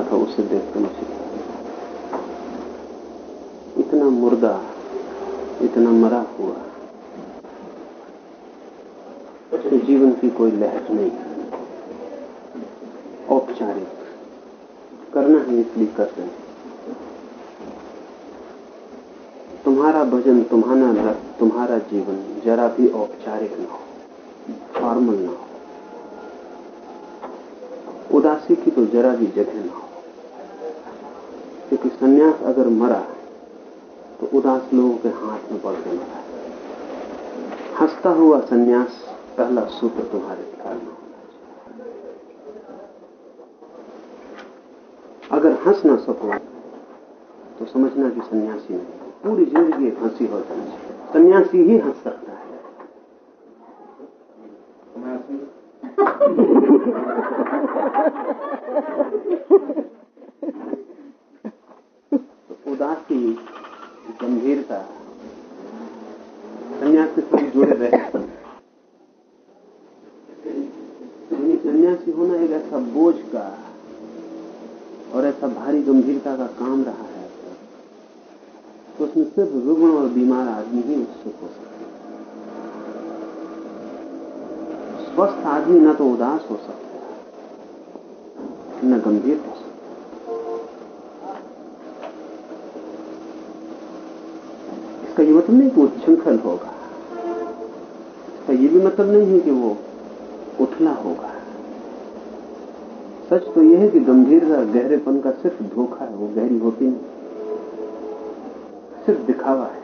रहा था उसे देख के मुझे इतना मुर्दा, इतना मरा हुआ। कि जीवन की कोई लहर नहीं। औपचारिक। करना है इसलिए कर रहे हैं। तुम्हारा भजन, तुम्हारा रथ तुम्हारा जीवन जरा भी औपचारिक ना हो फॉर्मल ना हो। उदासी की तो जरा भी जगह ना हो। क्योंकि सन्यास अगर मरा तो उदास लोगों के हाथ में पड़ के मरा। हंसता हुआ सन्यास पहला सूत्र तुम्हारे ख्याल में अगर हंस ना सको तो समझना कि सन्यासी नहीं पूरी ज़िंदगी एक हँसी हो जानी चाहिए सन्यासी ही हंस सकता है। तो उदासी गंभीरता। सन्यास के साथ जुड़े रहे। सन्यासी होना एक ऐसा बोझ का और ऐसा भारी गंभीरता का काम रहा है। तो उसमें सिर्फ़ रुग्ण और बीमार आदमी ही उत्सुक हो सकते स्वस्थ आदमी न तो उदास हो सकता न गंभीर हो सकता इसका ये मतलब नहीं कि वो उच्छृंखल होगा। इसका ये भी मतलब नहीं है कि वो उथला होगा। सच तो यह है कि गंभीरता गहरेपन का सिर्फ़ धोखा है, वो गहरी होती नहीं। सिर्फ़ दिखावा है।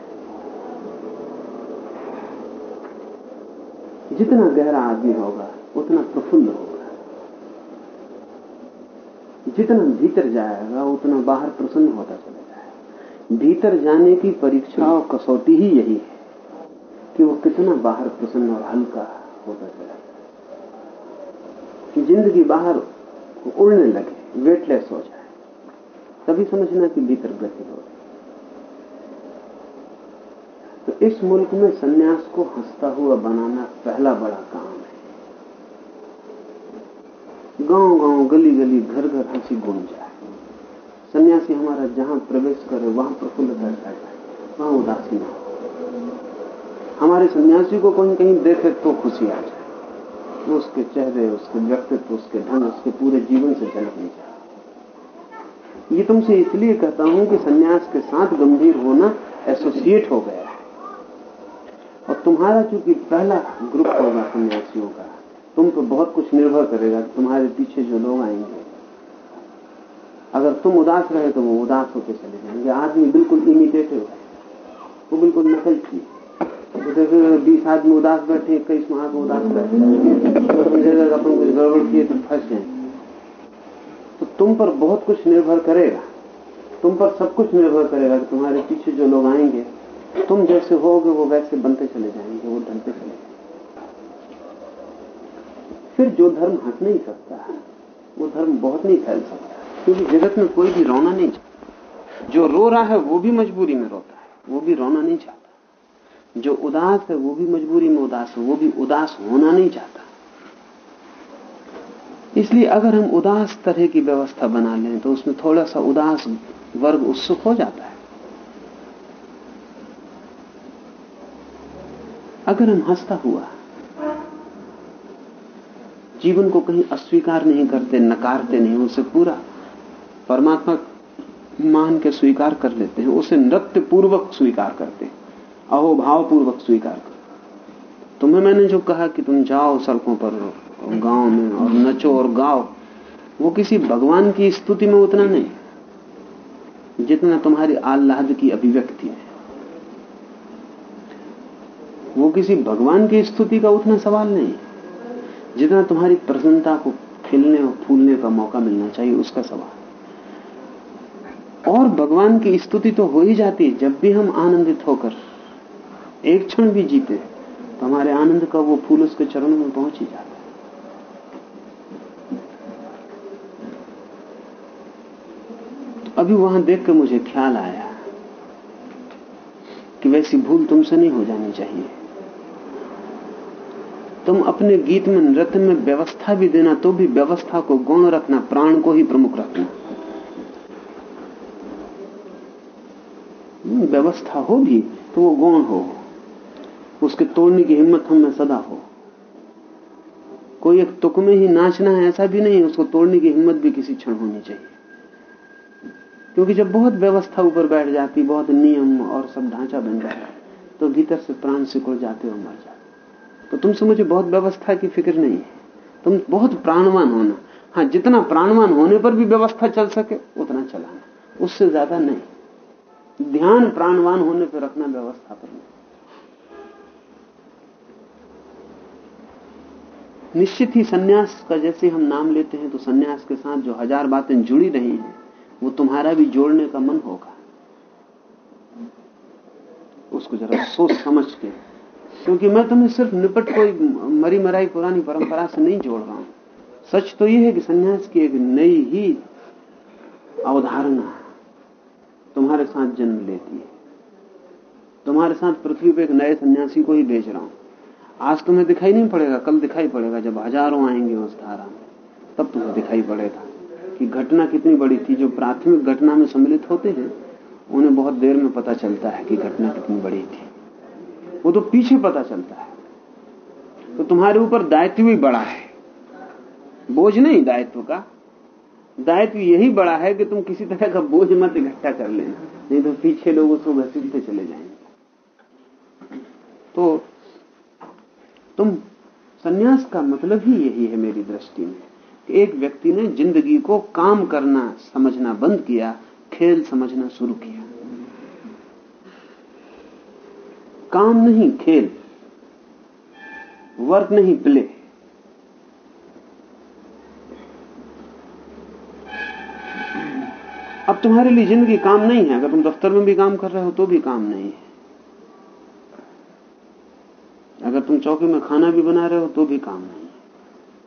जितना गहरा आदमी होगा, उतना प्रफुल्ल होगा। जितना भीतर जाएगा, उतना बाहर प्रसन्न होता चला जाएगा भीतर जाने की परीक्षा और कसौटी ही यही है कि वो कितना बाहर प्रसन्न और हल्का होता चला जाए। ज़िंदगी बाहर उड़ने लगे वेटलेस हो जाए, तभी समझना कि भीतर गति हो तो इस मुल्क में सन्यास को हंसता हुआ बनाना पहला बड़ा काम है। गाँव गाँव गली गली घर घर हँसी गूंज जाए। सन्यासी हमारा जहाँ प्रवेश करे, वहाँ प्रफुल्लता जाए। वहाँ उदासी ना हमारे सन्यासी को कहीं कहीं देखे तो खुशी आ जाए। वो उसके चेहरे, उसके व्यक्तित्व, उसके ढंग उसके पूरे जीवन से झलक नहीं जाए। ये तुमसे इसलिए कहता हूँ कि सन्यास के साथ गंभीर होना एसोसिएट हो गया है। और तुम्हारा चूँकि पहला ग्रुप होगा सन्यासियों का, तुम पर बहुत कुछ निर्भर करेगा तुम्हारे पीछे जो लोग आएँगे। अगर तुम उदास रहे तो वो उदास होते चले जाएँगे। आदमी बिल्कुल इमिटेटिव है। वो बिल्कुल नकल की तो देखो बीस आदमी उदास बैठे, इक्कीस माह को उदास बैठे। तो कि अपन कुछ गड़बड़ किए तो फंस जाए तो तुम पर बहुत कुछ निर्भर करेगा। तुम पर सब कुछ निर्भर करेगा कि तुम्हारे पीछे जो लोग आएँगे, तुम जैसे होगे वो वैसे बनते चले जाएँगे, वो ढलते चले जाएँगे। फिर जो धर्म हट नहीं सकता, वो धर्म बहुत नहीं फैल सकता। क्योंकि जगत में कोई भी रोना नहीं चाहता। जो रो रहा है, वो भी मजबूरी में रोता है। वो भी रोना नहीं चाहता। जो उदास है, वो भी मजबूरी में उदास है। वो भी उदास होना नहीं चाहता। इसलिए अगर हम उदास तरह की व्यवस्था बना लें तो उसमें थोड़ा सा उदास वर्ग उत्सुक हो जाता है। अगर हम हंसता हुआ, जीवन को कहीं अस्वीकार नहीं करते, नकारते नहीं उसे पूरा परमात्मा मान के स्वीकार कर लेते हैं, उसे नृत्य पूर्वक स्वीकार करते हैं अहोभाव पूर्वक स्वीकार कर तुम्हें मैंने जो कहा कि तुम जाओ सड़कों पर, गाँव में, और नचो और गाओ, वो किसी भगवान की स्तुति में उतना नहीं, जितना तुम्हारी आह्लाद की अभिव्यक्ति है। वो किसी भगवान की स्तुति का उतना सवाल नहीं, जितना तुम्हारी प्रसन्नता को खिलने और फूलने का मौका मिलना चाहिए, उसका सवाल। और भगवान की स्तुति तो हो ही जाती है जब भी हम आनंदित होकर एक क्षण भी जीते तो हमारे आनंद का वो फूल उसके चरणों में पहुँच ही जाता है। तो अभी वहाँ देख कर मुझे ख्याल आया कि वैसी भूल तुमसे नहीं हो जानी चाहिए। तुम अपने गीत में, नृत्य में व्यवस्था भी देना तो भी व्यवस्था को गौण रखना, प्राण को ही प्रमुख रखना। व्यवस्था हो भी तो वो गौण हो। उसके तोड़ने की हिम्मत हमें सदा हो। कोई एक तुक में ही नाचना है, ऐसा भी नहीं, उसको तोड़ने की हिम्मत भी किसी क्षण होनी चाहिए। क्योंकि जब बहुत व्यवस्था ऊपर बैठ जाती, बहुत नियम और सब ढांचा बन जाता तो भीतर से प्राण सिकुड़ जाते और मर जाते। तो तुमसे मुझे बहुत व्यवस्था की फ़िक्र नहीं है। तुम बहुत प्राणवान होना। हाँ जितना प्राणवान होने पर भी व्यवस्था चल सके, उतना चलाना। उससे ज़्यादा नहीं। ध्यान प्राणवान होने पर रखना व्यवस्था पर निश्चित ही सन्यास का जैसे हम नाम लेते हैं तो सन्यास के साथ जो हज़ार बातें जुड़ी रही हैं, वो तुम्हारा भी जोड़ने का मन होगा। उसको जरा सोच समझ के। क्योंकि मैं तुम्हें सिर्फ़ निपट कोई मरी मराई पुरानी परंपरा से नहीं जोड़ रहा हूँ। सच तो यह है कि सन्यास की एक नई ही अवधारणा तुम्हारे साथ जन्म लेती है। तुम्हारे साथ पृथ्वी पे एक नए सन्यासी को ही भेज रहा हूँ। आज तुम्हें दिखाई नहीं पड़ेगा, कल दिखाई पड़ेगा, जब हज़ारों आएँगे उस धारा में, तब तुम्हें दिखाई पड़ेगा कि घटना कितनी बड़ी थी। जो प्राथमिक घटना में सम्मिलित होते हैं, उन्हें बहुत देर में पता चलता है कि घटना कितनी बड़ी थी। वो तो पीछे पता चलता है। तो तुम्हारे ऊपर दायित्व भी बड़ा है। बोझ नहीं दायित्व का। दायित्व यही बड़ा है कि तुम किसी तरह का बोझ मत इकट्ठा कर लेना नहीं तो पीछे लोग उसको घसीटते चले जाएँगे। तो तुम सन्यास का मतलब ही यही है मेरी दृष्टि में एक व्यक्ति ने ज़िंदगी को काम करना, समझना बंद किया, खेल समझना शुरू किया। काम नहीं, खेल। वर्क नहीं, प्ले। अब तुम्हारे लिए ज़िंदगी काम नहीं है। अगर तुम दफ्तर में भी काम कर रहे हो तो भी काम नहीं है। अगर तुम चौकी में खाना भी बना रहे हो तो भी काम नहीं है।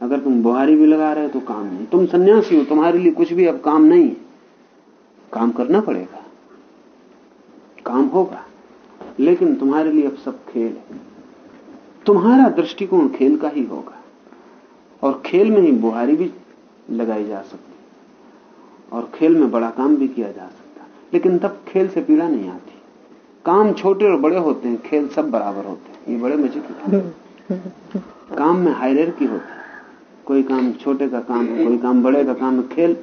अगर तुम बुहारी भी लगा रहे हो तो काम नहीं तुम सन्यासी हो, तुम्हारे लिए कुछ भी अब काम नहीं है। काम करना पड़ेगा। काम होगा। लेकिन तुम्हारे लिए अब सब खेल है। तुम्हारा दृष्टिकोण खेल का ही होगा। और खेल में ही बुहारी भी लगाई जा सकती और खेल में बड़ा काम भी किया जा सकता। लेकिन तब खेल से पीड़ा नहीं आती। काम छोटे और बड़े होते हैं, खेल सब बराबर होते हैं। ये बड़े मज़े की काम में हायरर की होती है। कोई काम छोटे का काम है, कोई काम बड़े का काम है। खेल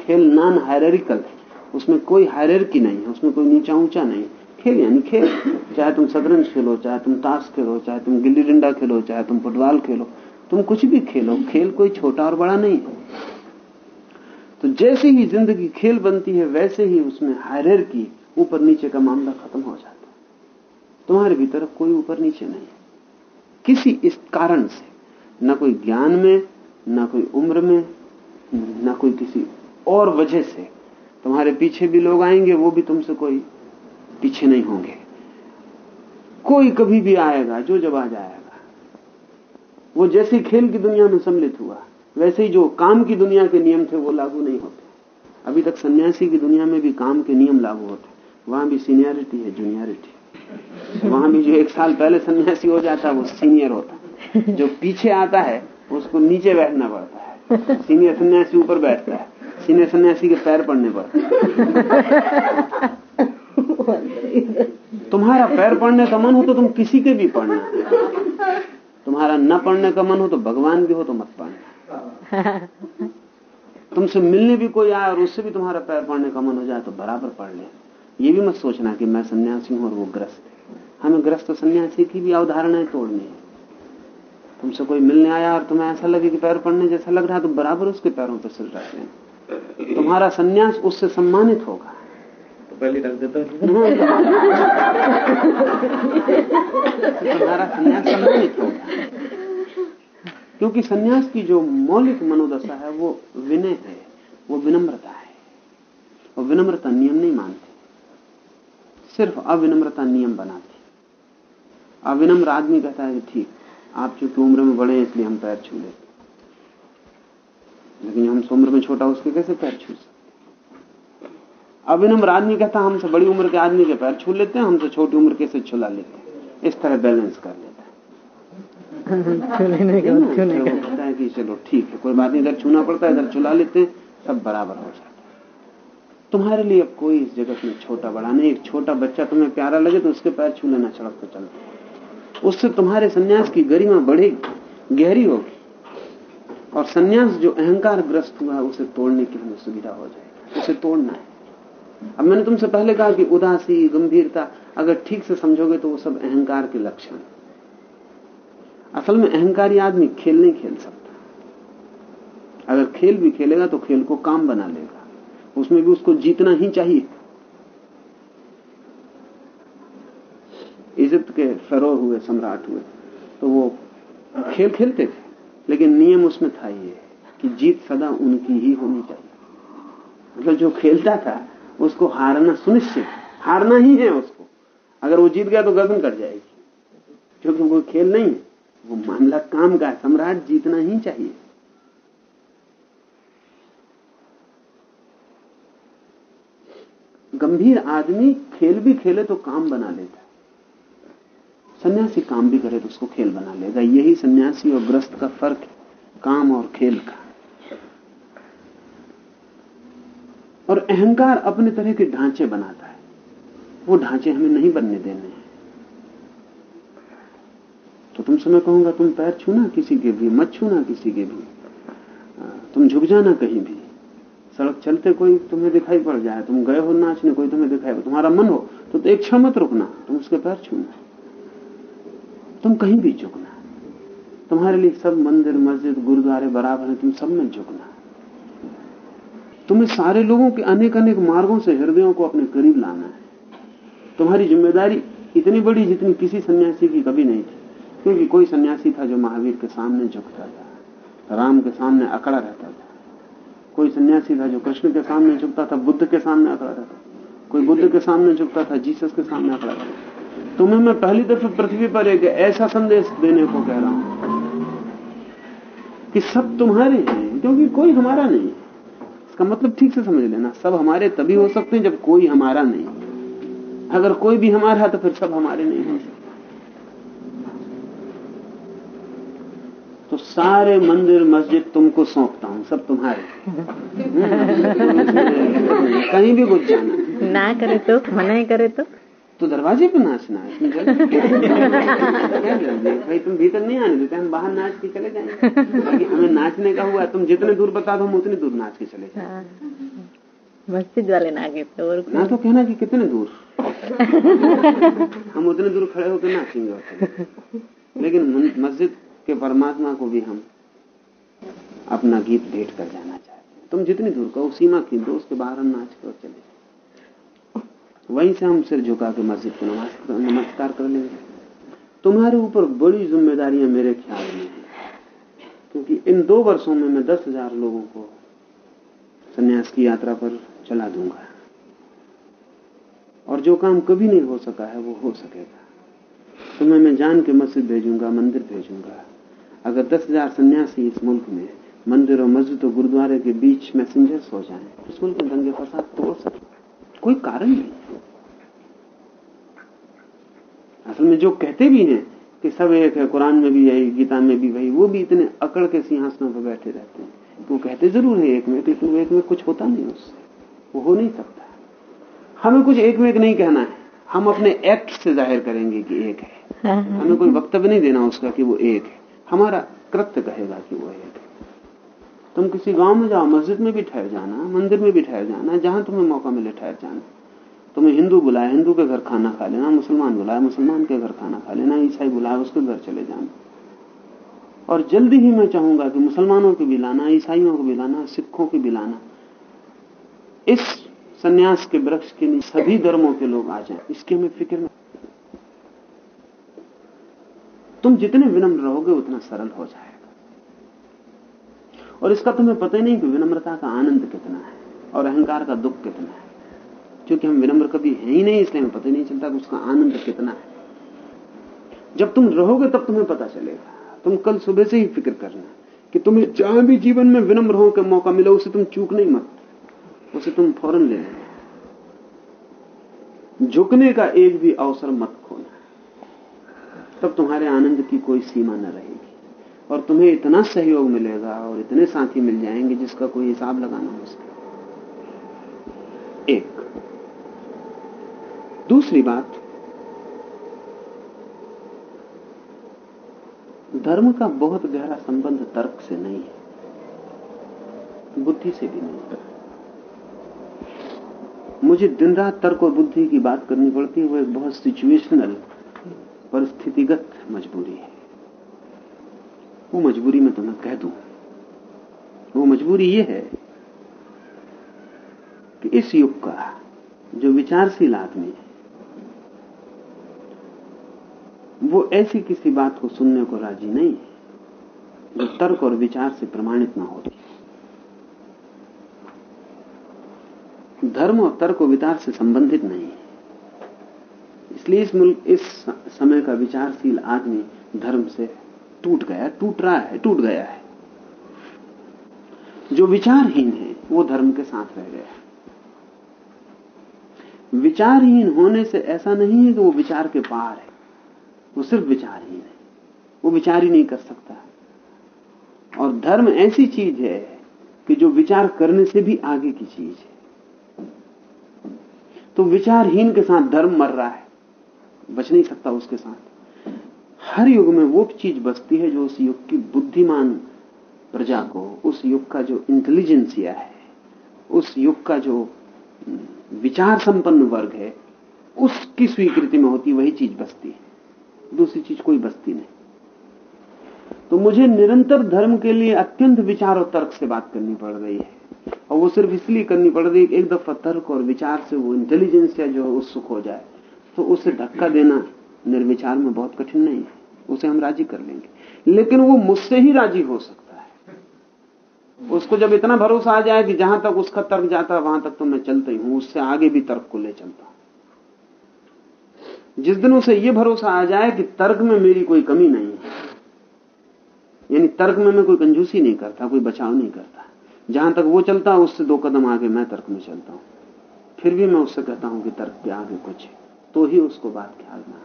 खेल नॉन हायरिकल है। उसमें कोई हायर की नहीं है, उसमें कोई नीचा ऊँचा नहीं खेल यानी खेल। चाहे तुम शतरंज खेलो, चाहे तुम ताश खेलो, चाहे तुम गिल्ली डंडा खेलो, चाहे तुम फुटबॉल खेलो, तुम कुछ भी खेलो। खेल कोई छोटा और बड़ा नहीं है। तो जैसे ही ज़िंदगी खेल बनती है, वैसे ही उसमें हायर की ऊपर नीचे का मामला खत्म हो जाता है। तुम्हारे भीतर कोई ऊपर नीचे नहीं किसी इस कारण से, न कोई ज्ञान में, न कोई उम्र में, न कोई किसी और वजह से तुम्हारे पीछे भी लोग आएँगे, वो भी तुमसे कोई पीछे नहीं होंगे। कोई कभी भी आएगा, जो जब आ जाएगा। वो जैसे खेल की दुनिया में सम्मिलित हुआ वैसे ही जो काम की दुनिया के नियम थे वो लागू नहीं होते। अभी तक सन्यासी की दुनिया में भी काम के नियम लागू होते वहाँ भी सीनियरिटी है, जूनियरिटी। वहाँ भी जो एक साल पहले सन्यासी हो जाता वो सीनियर होता जो पीछे आता है, उसको नीचे बैठना पड़ता है। सीनियर सन्यासी ऊपर बैठता है। सीनियर सन्यासी के पैर पड़ने पर तुम्हारा पैर पड़ने का मन हो तो तुम किसी के भी पढ़ना। तुम्हारा न पढ़ने का मन हो तो भगवान भी हो तो मत पढ़ना। तुमसे मिलने भी कोई आए और उससे भी तुम्हारा पैर पड़ने का मन हो जाए तो बराबर पढ़ ले। ये भी मत सोचना कि मैं सन्यासी हूँ और वो ग्रस्त हमें ग्रस्त सन्यासी की भी अवधारणाएँ तोड़नी है। तुमसे कोई मिलने आया और तुम्हें ऐसा लगे कि पैर पड़ने जैसा लग रहा है तो बराबर उसके पैरों पर सिर रख लेना तुम्हारा संन्यास उससे सम्मानित होगा। तो पहले रख देता तुम्हारा संन्यास सम्मानित होगा। क्योंकि सन्यास की जो मौलिक मनोदशा है, वो विनय है, वो विनम्रता है। और विनम्रता नियम नहीं मानती। सिर्फ़ अविनम्रता नियम बनाती। अविनम्र आदमी कहता है ठीक, आप चूँकि उम्र में बड़े हैं, इसलिए हम पैर छू लेते। लेकिन हम उम्र में छोटा उसके कैसे पैर छू सकते? अविनम्र आदमी कहता हमसे बड़ी उम्र के आदमी के पैर छू लेते हैं, हमसे छोटी उम्र कैसे छुला लेते हैं? इस तरह बैलेंस कर लेता है वो कहता है कि चलो ठीक है कोई बात नहीं इधर छूना पड़ता है इधर छुला लेते हैं सब बराबर हो जाता है। तुम्हारे लिए अब कोई इस जगत में छोटा बड़ा नहीं एक छोटा बच्चा तुम्हें प्यारा लगे तो उसके पैर छू लेना सड़क पर चलते उससे तुम्हारे सन्यास की गरिमा बढ़ेगी गहरी होगी। और सन्यास जो अहंकार ग्रस्त हुआ है उसे तोड़ने की हमें सुविधा हो जाएगी। उसे तोड़ना है। अब मैंने तुमसे पहले कहा कि उदासी गंभीरता अगर ठीक से समझोगे तो वो सब अहंकार के लक्षण असल में अहंकारी आदमी खेल नहीं खेल सकता। अगर खेल भी खेलेगा तो खेल को काम बना लेगा। उसमें भी उसको जीतना ही चाहिए। इजिप्त के फरो हुए, सम्राट हुए तो वो खेल खेलते थे। लेकिन नियम उसमें था ये कि जीत सदा उनकी ही होनी चाहिए। मतलब जो खेलता था, उसको हारना सुनिश्चित हारना ही है उसको। अगर वो जीत गया तो गर्दन कट जाएगी। क्योंकि वो खेल नहीं है। वो मामला काम का है, सम्राट जीतना ही चाहिए। गंभीर आदमी खेल भी खेले तो काम बना लेता सन्यासी काम भी करे तो उसको खेल बना लेगा। यही सन्यासी और ग्रस्त का फ़र्क है, काम और खेल का। और अहंकार अपने तरह के ढांचे बनाता है। वो ढांचे हमें नहीं बनने देने हैं। तुमसे मैं कहूँगा तुम पैर छूना किसी के भी मत छूना किसी के भी। तुम झुक जाना कहीं भी। सड़क चलते कोई तुम्हें दिखाई पड़ जाए तुम गए हो नाचने कोई तुम्हें दिखाई पड़ तुम्हारा मन हो तो, तो एक क्षण मत रुकना तुम उसके पैर छूना। तुम कहीं भी झुकना। तुम्हारे लिए सब मंदिर मस्जिद गुरुद्वारे बराबर है तुम सब में झुकना। तुम्हें सारे लोगों के अनेक अनेक मार्गों से हृदयों को अपने करीब लाना है। तुम्हारी ज़िम्मेदारी इतनी बड़ी जितनी किसी सन्यासी की कभी नहीं थी। क्योंकि कोई सन्यासी था जो महावीर के सामने झुकता था, राम के सामने अकड़ा रहता था। कोई सन्यासी था जो कृष्ण के सामने झुकता था, बुद्ध के सामने अकड़ा रहता था। कोई बुद्ध के सामने झुकता था, जीसस के सामने अकड़ा रहता था। तुम्हें मैं पहली दफे पृथ्वी पर एक ऐसा संदेश देने को कह रहा हूँ कि सब तुम्हारे हैं, क्योंकि कोई हमारा नहीं। इसका मतलब ठीक से समझ लेना, सब हमारे तभी हो सकते हैं जब कोई हमारा नहीं। अगर कोई भी हमारा है तो फिर सब हमारे नहीं हो सकते। तो सारे मंदिर मस्जिद तुमको सौंपता हूँ सब तुम्हारे। कहीं भी घुस जाना। ना करे तो मना ही करे तो। तो दरवाजे पे नाचना है भाई तुम भीतर नहीं आने देते हम बाहर नाच के चले जाएँगे। हमें नाचने का हुआ तुम जितने दूर बता दो हम उतनी दूर नाच के चले जाए हाँ। मस्जिद वाले ना गए थे और ना तो कहना कि कितने दूर? हम उतने दूर खड़े होकर नाचेंगे लेकिन मस्जिद के परमात्मा को भी हम अपना गीत भेंट कर जाना चाहते हैं। तुम जितनी दूर कहो, सीमा की दो उसके बाहर हम नाच कर चले वहीं से हम सिर झुका के मस्जिद को नमस्कार कर लेंगे। तुम्हारे ऊपर बड़ी जिम्मेदारियाँ मेरे ख्याल में है, क्योंकि इन दो वर्षों में मैं दस हज़ार लोगों को संन्यास की यात्रा पर चला दूँगा। और जो काम कभी नहीं हो सका है, वो हो सकेगा। तुम्हें मैं जान के मस्जिद भेजूँगा, मंदिर भेजूँगा। अगर दस हज़ार सन्यासी इस मुल्क में मंदिर और मस्जिद और गुरुद्वारे के बीच मैसेंजर्स हो जाए इस मुल्क में दंगे फसाद तोड़ सके। कोई कारण नहीं। असल में जो कहते भी हैं कि सब एक है कुरान में भी यही गीता में भी वही वो भी इतने अकड़ के सिंहासनों पर बैठे रहते हैं। वो कहते ज़रूर है एक में लेकिन एक में कुछ होता नहीं उससे। वो हो नहीं सकता। हमें कुछ एक में एक नहीं कहना है। हम अपने एक्ट से ज़ाहिर करेंगे कि एक है। हमें कोई वक्तव्य नहीं देना उसका कि वो एक है। हमारा कृत्य कहेगा कि वो एक है। तुम किसी गाँव में जाओ, मस्जिद में भी ठहर जाना, मंदिर में भी ठहर जाना, जहाँ तुम्हें मौका मिले ठहर जाना। तुम्हें हिंदू बुलाए, हिंदू के घर खाना खा लेना, मुसलमान बुलाए, मुसलमान के घर खाना खा लेना, ईसाई बुलाए, उसके घर चले जाना। और जल्दी ही मैं चाहूँगा कि मुसलमानों को भी लाना, ईसाइयों को भी लाना, सिखों को भी लाना। इस संन्यास के वृक्ष के लिए सभी धर्मों के लोग आ जाएँ। इसकी हमें फ़िक्र नहीं तुम जितने विनम्र रहोगे, उतना सरल हो जाएगा। और इसका तुम्हें पता ही नहीं कि विनम्रता का आनंद कितना है और अहंकार का दुख कितना है। क्योंकि हम विनम्र कभी है ही नहीं, इसलिए हमें पता ही नहीं चलता कि उसका आनंद कितना है। जब तुम रहोगे, तब तुम्हें पता चलेगा। तुम कल सुबह से ही फ़िक्र करना कि तुम्हें जहाँ भी जीवन में विनम्र हो के मौका मिले, उसे तुम चूक नहीं मत। उसे तुम फ़ौरन ले लेना। झुकने का एक भी अवसर मत खोना तब तुम्हारे आनंद की कोई सीमा न रहेगी। और तुम्हें इतना सहयोग मिलेगा और इतने साथी मिल जाएँगे जिसका कोई हिसाब लगाना मुश्किल एक। दूसरी बात। धर्म का बहुत गहरा संबंध तर्क से नहीं है। बुद्धि से भी नहीं। मुझे दिन रात तर्क और बुद्धि की बात करनी पड़ती है, वो एक बहुत सिचुएशनल परिस्थितिगत मजबूरी है। वो मजबूरी मैं तुम्हें कह दूँ, वो मजबूरी ये है कि इस युग का जो विचारशील आदमी है, वो ऐसी किसी बात को सुनने को राज़ी नहीं है, जो तर्क और विचार से प्रमाणित ना होती। धर्म और तर्क विचार से संबंधित नहीं है। इसलिए इस मुल्क, इस समय का विचारशील आदमी धर्म से टूट गया, टूट रहा है, टूट गया है। जो विचारहीन है, वो धर्म के साथ रह गया विचारहीन होने से ऐसा नहीं है कि वो विचार के पार है। वो सिर्फ़ विचारहीन है। वो विचार ही नहीं कर सकता। और धर्म ऐसी चीज़ है कि जो विचार करने से भी आगे की चीज़ है। तो विचारहीन के साथ धर्म मर रहा है। बच नहीं सकता उसके साथ। हर युग में वो चीज़ बचती है जो उस युग की बुद्धिमान प्रजा को, उस युग का जो इंटेलिजेंसिया है, उस युग का जो विचार संपन्न वर्ग है, उसकी स्वीकृति में होती वही चीज़ बचती है। दूसरी चीज़ कोई बचती नहीं। तो मुझे निरंतर धर्म के लिए अत्यंत विचार और तर्क से बात करनी पड़ रही है। और वो सिर्फ़ इसलिए करनी पड़ रही है एक दफ़ा तर्क और विचार से वो इंटेलिजेंस या जो उत्सुक हो जाए। तो उसे धक्का देना निर्विचार में बहुत कठिन नहीं है। उसे हम राज़ी कर लेंगे। लेकिन वो मुझसे ही राज़ी हो सकता है। उसको जब इतना भरोसा आ जाए कि जहाँ तक उसका तर्क जाता है वहाँ तक तो मैं चलता ही हूँ। उससे आगे भी तर्क को ले चलता हूँ। जिस दिन उसे यह भरोसा आ जाए कि तर्क में मेरी कोई कमी नहीं है, यानी तर्क में मैं कोई कंजूसी नहीं करता, कोई बचाव नहीं करता, जहाँ तक वो चलता है उससे दो कदम आगे मैं तर्क में चलता हूँ। फिर भी मैं उससे कहता हूँ कि तर्क के आगे कुछ है। तो ही उसको बात ख्याल में आ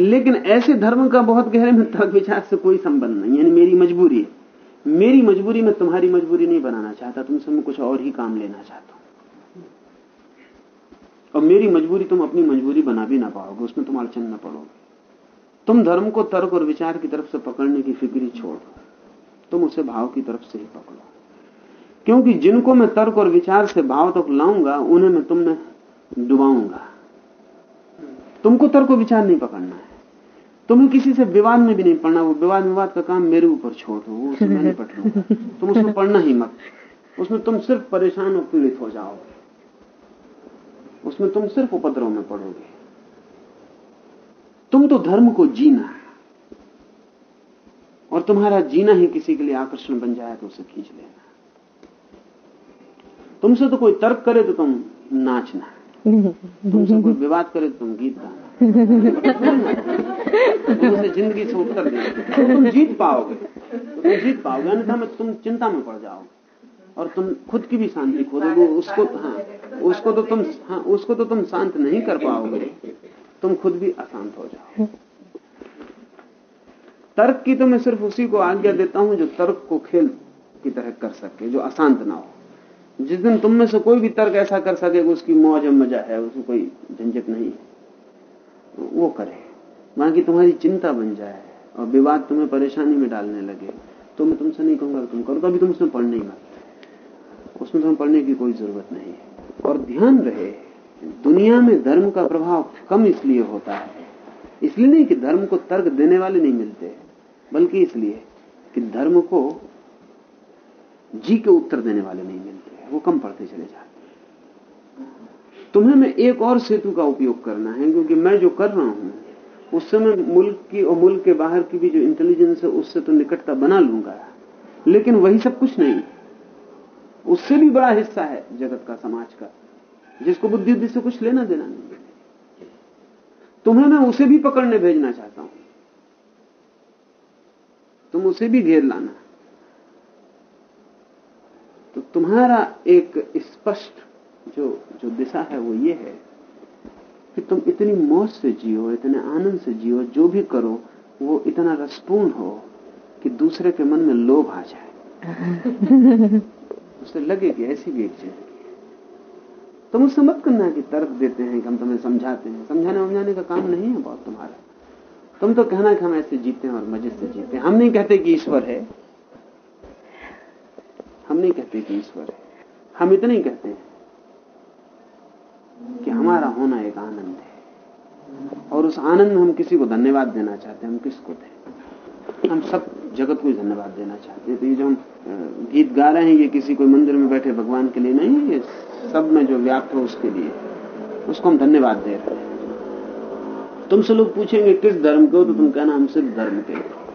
लेकिन ऐसे धर्म का बहुत गहरे में तर्क विचार से कोई संबंध नहीं यानी मेरी मजबूरी है। मेरी मजबूरी में तुम्हारी मजबूरी नहीं बनाना चाहता। तुमसे मैं कुछ और ही काम लेना चाहता हूँ। और मेरी मजबूरी तुम अपनी मजबूरी बना भी ना पाओगे। उसमें तुम अड़चन न पड़ोगे। तुम धर्म को तर्क और विचार की तरफ़ से पकड़ने की फिक्री छोड़ तुम उसे भाव की तरफ़ से ही पकड़ो। क्योंकि जिनको मैं तर्क और विचार से भाव तक लाऊँगा, उन्हें मैं तुम में डुबाऊँगा। तुमको तर्क विचार नहीं पकड़ना है। तुम्हें किसी से विवाद में भी नहीं पढ़ना वो विवाद विवाद का काम मेरे ऊपर छोड़ दो, वो उसमें नहीं पढ़ तुम उसमें पढ़ना ही मत। उसमें तुम सिर्फ़ परेशान और पीड़ित हो जाओगे। उसमें तुम सिर्फ़ उपद्रव में पड़ोगे। तुम तो धर्म को जीना और तुम्हारा जीना ही किसी के लिए आकर्षण बन जाए तो उसे खींच लेना। तुमसे तो कोई तर्क करे तो तुम नाचना तुमसे कोई विवाद करे तो तुम गीत गाना तुमसे ज़िंदगी से उत्तर देना तो तुम जीत पाओगे। तो तुम जीत पाओगे, अन्यथा में तुम चिंता में पड़ जाओगे। और तुम खुद की भी शांति खो दोगे उसको हाँ उसको तो तुम हाँ उसको तो तुम शांत नहीं कर पाओगे। तुम खुद भी अशांत हो जाओ तर्क की तो मैं सिर्फ़ उसी को आज्ञा देता हूँ जो तर्क को खेल की तरह कर सके, जो अशांत ना हो। जिस दिन तुम में से कोई भी तर्क ऐसा कर सके कि उसकी मौज मज़ा है उसको कोई झंझट नहीं है। वो करे। वहाँ की तुम्हारी चिंता बन जाए और विवाद तुम्हें परेशानी में डालने लगे तो मैं तुमसे नहीं कहूँगा तुम करो। तो अभी तुम उसमें पढ़ने ही मत उसमें तुम्हें पढ़ने की कोई ज़रूरत नहीं है। और ध्यान रहे, दुनिया में धर्म का प्रभाव कम इसलिए होता है। इसलिए नहीं कि धर्म को तर्क देने वाले नहीं मिलते, बल्कि इसलिए कि धर्म को जी के उत्तर देने वाले नहीं मिलते। वो कम पढ़ते चले जाते तुम्हें मैं एक और सेतु का उपयोग करना है, क्योंकि मैं जो कर रहा हूँ उससे मैं मुल्क की और मुल्क के बाहर की भी जो इंटेलिजेंस है, उससे तो निकटता बना लूँगा। लेकिन वही सब कुछ नहीं। उससे भी बड़ा हिस्सा है जगत का, समाज का। जिसको बुद्धि बुद्धि से कुछ लेना देना नहीं तुम्हें मैं उसे भी पकड़ने भेजना चाहता हूँ। तुम उसे भी घेर लाना। तुम्हारा एक स्पष्ट जो जो दिशा है वो ये है कि तुम इतनी मौज से जियो इतने आनंद से जियो जो भी करो वो इतना रसपूर्ण हो कि दूसरे के मन में लोभ आ जाए। उसे लगे कि ऐसी भी एक ज़िंदगी तुम उससे मत करना कि तर्क देते हैं कि हम तुम्हें समझाते हैं। समझाने समझाने का काम नहीं है बहुत तुम्हारा। तुम तो कहना कि हम ऐसे जीते हैं और मज़े से जीते हैं। हम नहीं कहते कि ईश्वर है। हम नहीं कहते कि ईश्वर है। हम इतना ही कहते हैं कि हमारा होना एक आनंद है। और उस आनंद में हम किसी को धन्यवाद देना चाहते हैं, हम किसको दें? हम सब जगत को धन्यवाद देना चाहते हैं। तो ये जो हम गीत गा रहे हैं, ये किसी कोई मंदिर में बैठे भगवान के लिए नहीं, ये सब में जो व्याप्त हो उसके लिए। उसको हम धन्यवाद दे रहे हैं। तुमसे लोग पूछेंगे, किस धर्म के हो? तो तुम कहना, हम सिर्फ़ धर्म के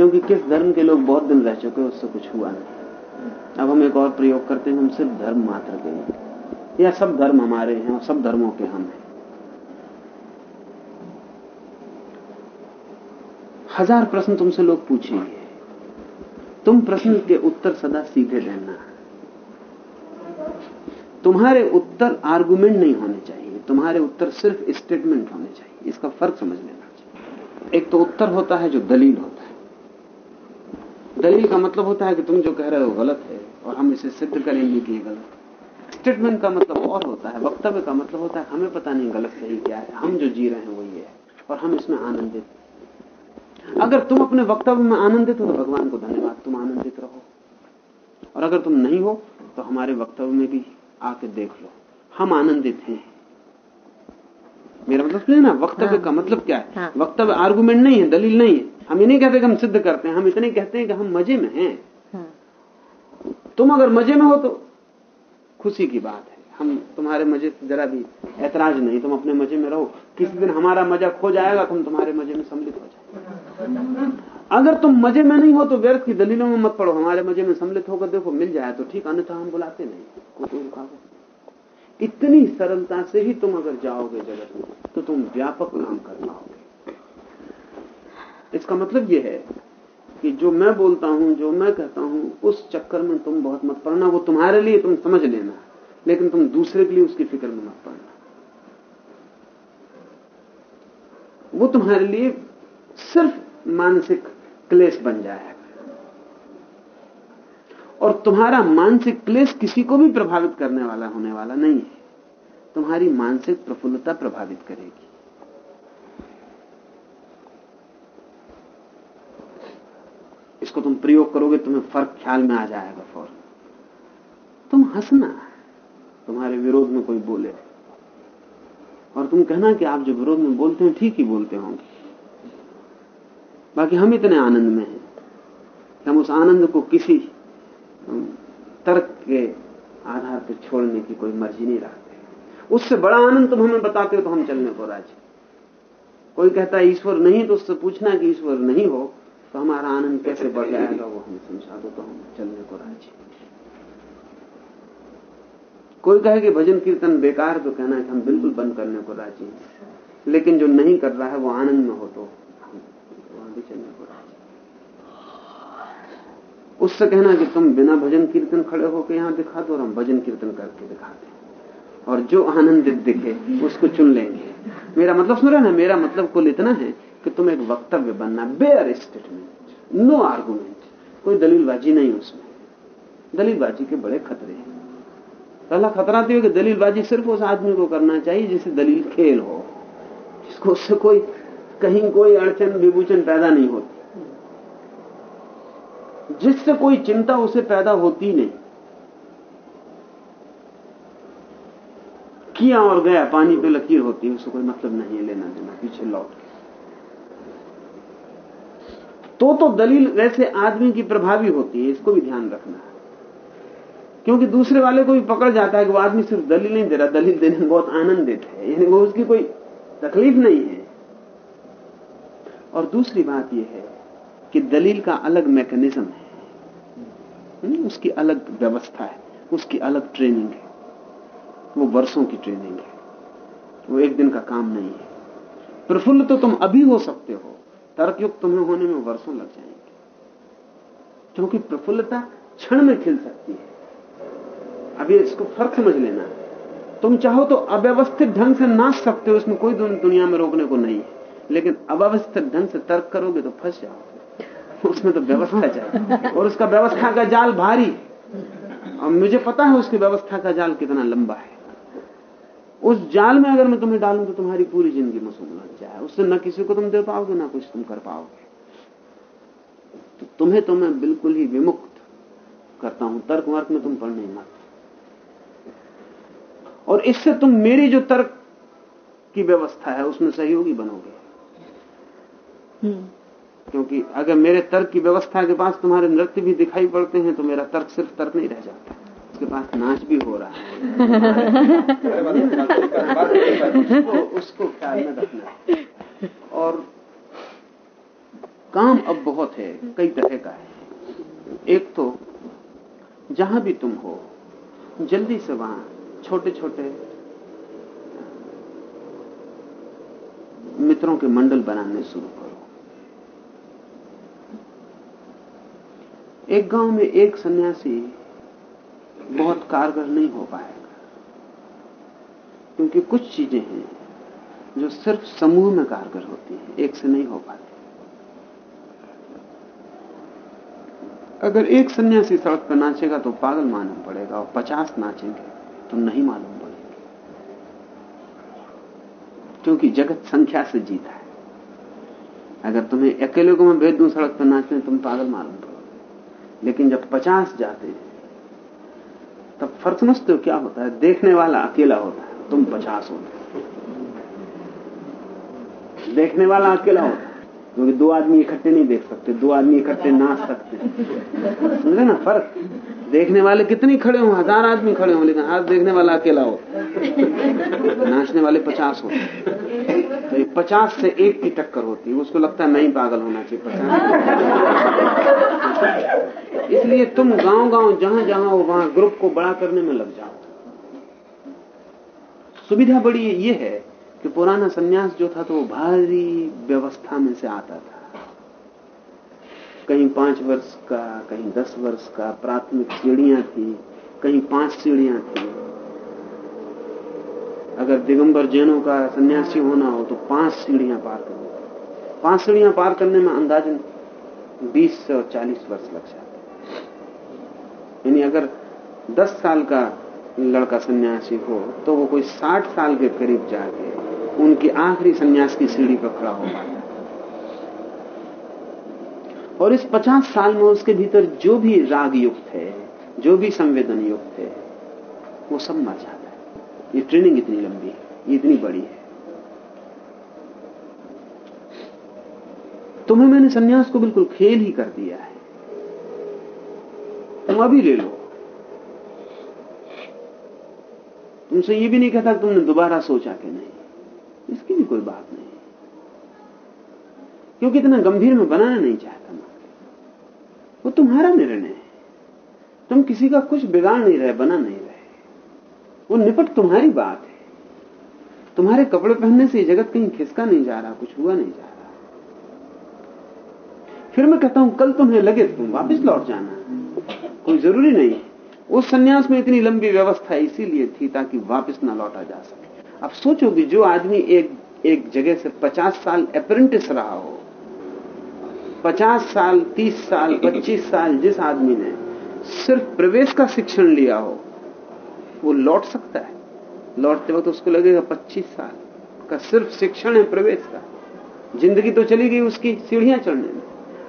क्योंकि किस धर्म के लोग बहुत दिन रह चुके उससे कुछ हुआ नहीं। अब हम एक और प्रयोग करते हैं, हम सिर्फ़ धर्म मात्र के हैं या सब धर्म हमारे हैं और सब धर्मों के हम हैं। हज़ार प्रश्न तुमसे लोग पूछेंगे। तुम प्रश्न के उत्तर सदा सीधे देना तुम्हारे उत्तर आर्गुमेंट नहीं होने चाहिए। तुम्हारे उत्तर सिर्फ़ स्टेटमेंट होने चाहिए। इसका फ़र्क समझ लेना चाहिए। एक तो उत्तर होता है जो दलील होता है। दलील का मतलब होता है कि तुम जो कह रहे हो गलत है और हम इसे सिद्ध करेंगे कि ये गलत स्टेटमेंट का मतलब और होता है वक्तव्य का मतलब होता है हमें पता नहीं गलत सही क्या है हम जो जी रहे हैं वो ये है और हम इसमें आनंदित अगर तुम अपने वक्तव्य में आनंदित हो तो भगवान को धन्यवाद तुम आनंदित रहो। और अगर तुम नहीं हो तो हमारे वक्तव्य में भी आके देख लो हम आनंदित हैं। मेरा मतलब सुनिए ना वक्तव्य हाँ। का मतलब क्या है? हाँ। वक्तव्य आर्गुमेंट नहीं है दलील नहीं है। हम ये नहीं कहते कि हम सिद्ध करते हैं हम इतने कहते हैं कि हम मज़े में हैं। हाँ। तुम अगर मज़े में हो तो खुशी की बात है। हम तुम्हारे मज़े से जरा भी ऐतराज नहीं तुम अपने मज़े में रहो। किसी दिन हमारा मज़ा खो जाएगा तुम तुम्हारे मज़े में सम्मिलित हो जाए अगर तुम मज़े में नहीं हो तो व्यर्थ की दलीलों में मत पड़ो हमारे मज़े में सम्मिलित होकर देखो मिल जाए तो ठीक अन्यथा हम बुलाते नहीं। कोई रुकावट इतनी सरलता से ही तुम अगर जाओगे जगत में तो तुम व्यापक काम कर पाओगे इसका मतलब यह है कि जो मैं बोलता हूँ, जो मैं कहता हूँ, उस चक्कर में तुम बहुत मत पड़ना। वो तुम्हारे लिए तुम समझ लेना, लेकिन तुम दूसरे के लिए उसकी फ़िक्र में मत पड़ना। वो तुम्हारे लिए सिर्फ़ मानसिक क्लेश बन जाएगा। और तुम्हारा मानसिक क्लेश किसी को भी प्रभावित करने वाला, होने वाला नहीं है। तुम्हारी मानसिक प्रफुल्लता प्रभावित करेगी। इसको तुम प्रयोग करोगे, तुम्हें फ़र्क ख्याल में आ जाएगा फ़ौरन। तुम हंसना, तुम्हारे विरोध में कोई बोले। और तुम कहना कि आप जो विरोध में बोलते हैं, ठीक ही बोलते होंगे। बाकी हम इतने आनंद में हैं कि हम उस आनंद को किसी तर्क के आधार पर छोड़ने की कोई मर्ज़ी नहीं रखते। उससे बड़ा आनंद तुम हमें बताते हो तो हम चलने को राज़ी। कोई कहता है, ईश्वर नहीं तो उससे पूछना कि ईश्वर नहीं हो। तो हमारा आनंद कैसे बढ़ जाएगा? वो हमें समझा दो तो हम चलने को राज़ी कोई कहे कि भजन कीर्तन बेकार तो कहना है कि हम बिल्कुल बंद करने को राज़ी हैं। लेकिन जो नहीं कर रहा है वो आनंद में हो तो वहाँ भी चलने को राज़ी उससे कहना कि तुम बिना भजन कीर्तन खड़े होकर यहाँ दिखा दो और हम भजन कीर्तन करके दिखाते हैं। और जो आनंदित दिखे उसको चुन लेंगे। मेरा मतलब सुन रहे ना मेरा मतलब कुल इतना है कि तुम एक वक्तव्य बनना बेयर स्टेटमेंट नो आर्गूमेंट कोई दलीलबाजी नहीं उसमें। दलीलबाजी के बड़े खतरे हैं। पहला खतरा तो कि दलीलबाजी सिर्फ़ उस आदमी को करना चाहिए जिसे दलील खेल हो। जिसको उससे कोई, कहीं कोई अड़चन विभूचन पैदा नहीं होती। जिससे कोई चिंता उसे पैदा होती नहीं। किया और गया, पानी पे लकीर होती है, उससे कोई मतलब नहीं है लेना देना, पीछे लौट के। तो तो दलील वैसे आदमी की प्रभावी होती है इसको भी ध्यान रखना है। क्योंकि दूसरे वाले को भी पकड़ जाता है कि वो आदमी सिर्फ़ दलील नहीं दे रहा दलील देने में बहुत आनंदित है। यानी वो उसकी कोई तकलीफ़ नहीं है। और दूसरी बात यह है कि दलील का अलग मैकेनिज्म है। हम्म, उसकी अलग व्यवस्था है उसकी अलग ट्रेनिंग है। वो वर्षों की ट्रेनिंग है। वो एक दिन का काम नहीं है। प्रफुल्ल तो तुम अभी हो सकते हो। तर्कयुक्त तुम्हें होने में वर्षों लग जाएँगे। क्योंकि प्रफुल्लता क्षण में खिल सकती है। अभी इसको फ़र्क समझ लेना तुम चाहो तो अव्यवस्थित ढंग से नाच सकते हो, इसमें कोई दुनिया में रोकने को नहीं है। लेकिन अव्यवस्थित ढंग से तर्क करोगे तो फंस जाओगे। उसमें तो व्यवस्था चाहिए। और उसका व्यवस्था का जाल भारी और मुझे पता है उसकी व्यवस्था का जाल कितना लंबा है। उस जाल में अगर मैं तुम्हें डालूं तो तुम्हारी पूरी ज़िंदगी मसूम लग जाए। उससे न किसी को तुम दे पाओगे ना कुछ तुम कर पाओगे। तो तुम्हें तो मैं बिल्कुल ही विमुक्त करता हूँ। तर्क वर्क में तुम पढ़ नहीं मत और इससे तुम मेरी जो तर्क की व्यवस्था है उसमें सहयोगी बनोगे। क्योंकि अगर मेरे तर्क की व्यवस्था के पास तुम्हारे नृत्य भी दिखाई पड़ते हैं तो मेरा तर्क सिर्फ़ तर्क नहीं रह जाता। उसके पास नाच भी हो रहा है। उसको, उसको ख्याल में रखना और काम अब बहुत है कई तरह का है। एक तो जहाँ भी तुम हो जल्दी से वहाँ छोटे छोटे मित्रों के मंडल बनाने शुरू करो। एक गाँव में एक सन्यासी बहुत कारगर नहीं हो पाएगा। क्योंकि कुछ चीज़ें हैं जो सिर्फ़ समूह में कारगर होती हैं, एक से नहीं हो पाती। अगर एक सन्यासी सड़क पर नाचेगा तो पागल मालूम पड़ेगा और पचास नाचेंगे तो नहीं मालूम पड़ेगा। क्योंकि जगत संख्या से जीता है। अगर तुम्हें अकेले को मैं भेज दूँ सड़क पर नाचने, तुम पागल मालूम पड़ोगे। लेकिन जब पचास जाते हैं तब फ़र्क हो क्या होता है? देखने वाला अकेला होता है, तुम पचास होते देखने वाला अकेला होता है। क्योंकि दो आदमी इकट्ठे नहीं देख सकते, दो आदमी इकट्ठे नाच सकते समझे ना, फ़र्क? देखने वाले कितने खड़े हो, हज़ार आदमी खड़े हो, लेकिन आज देखने वाला अकेला हो। नाचने वाले पचास हो। तो ये पचास से एक की टक्कर होती है, उसको लगता है नहीं पागल होना चाहिए, पचास। इसलिए तुम गाँव गाँव जहाँ जहाँ हो, वहाँ ग्रुप को बड़ा करने में लग जाओ। सुविधा बड़ी ये है कि पुराना सन्यास जो था तो वो भारी व्यवस्था में से आता था। कहीं पाँच वर्ष का, कहीं दस वर्ष का प्राथमिक सीढ़ियाँ थी, कहीं पाँच सीढ़ियाँ थी। अगर दिगंबर जैनों का सन्यासी होना हो तो पाँच सीढ़ियाँ पार करनी पाँच सीढ़ियाँ पार करने में अंदाजन 20 से और 40 वर्ष लग जाते। यानी अगर 10 साल का लड़का सन्यासी हो तो वो कोई 60 साल के करीब जाके उनकी आखिरी सन्यास की सीढ़ी पर खड़ा हो पाता और इस 50 साल में उसके भीतर जो भी राग युक्त है, जो भी संवेदन युक्त है, वो सब मर जाता है। ये ट्रेनिंग इतनी लंबी है इतनी बड़ी है। तुम्हें मैंने सन्यास को बिल्कुल खेल ही कर दिया है। तुम अभी ले लो। तुमसे ये भी नहीं कहता कि तुमने दोबारा सोचा कि नहीं। इसकी भी कोई बात नहीं। क्योंकि इतना गंभीर में बनाना नहीं चाहता मैं। वो तुम्हारा निर्णय है। तुम किसी का कुछ बिगाड़ नहीं रहे, बना नहीं रहे। वो निपट तुम्हारी बात है। तुम्हारे कपड़े पहनने से जगत कहीं खिसका नहीं जा रहा, कुछ हुआ नहीं जा रहा। फिर मैं कहता हूँ, कल तुम्हें लगे तुम वापस लौट जाना। कोई ज़रूरी नहीं है। उस सन्यास में इतनी लंबी व्यवस्था इसीलिए थी ताकि वापस ना लौटा जा सके। अब सोचो कि जो आदमी एक एक जगह से पचास साल अप्रेंटिस रहा हो, पचास साल, तीस साल, पच्चीस साल जिस आदमी ने सिर्फ़ प्रवेश का शिक्षण लिया हो, वो लौट सकता है। लौटते वक्त उसको लगेगा पच्चीस साल का सिर्फ़ शिक्षण है प्रवेश का। ज़िंदगी तो चली गई उसकी, सीढ़ियाँ चढ़ने में।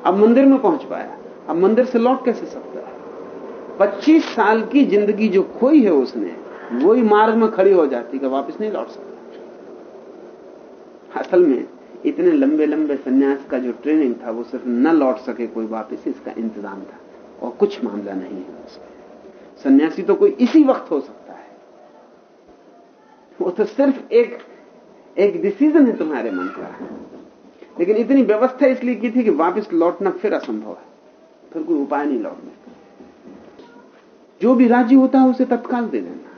अब मंदिर में पहुँच पाया। अब मंदिर से लौट कैसे सकता है पच्चीस साल की ज़िंदगी जो खोई है उसने, वही मार्ग में खड़ी हो जाती है वापस नहीं लौट सकता। असल में इतने लंबे लंबे सन्यास का जो ट्रेनिंग था, वो सिर्फ़ न लौट सके कोई वापस, इसका इंतज़ाम था। और कुछ मामला नहीं है उसमें। सन्यासी तो कोई इसी वक्त हो सकता है। वो तो सिर्फ़ एक एक डिसीज़न है तुम्हारे मन का। लेकिन इतनी व्यवस्था इसलिए की थी कि वापस लौटना फिर असंभव है। फिर कोई उपाय नहीं लौटने का। जो भी राज़ी होता है उसे तत्काल दे देना।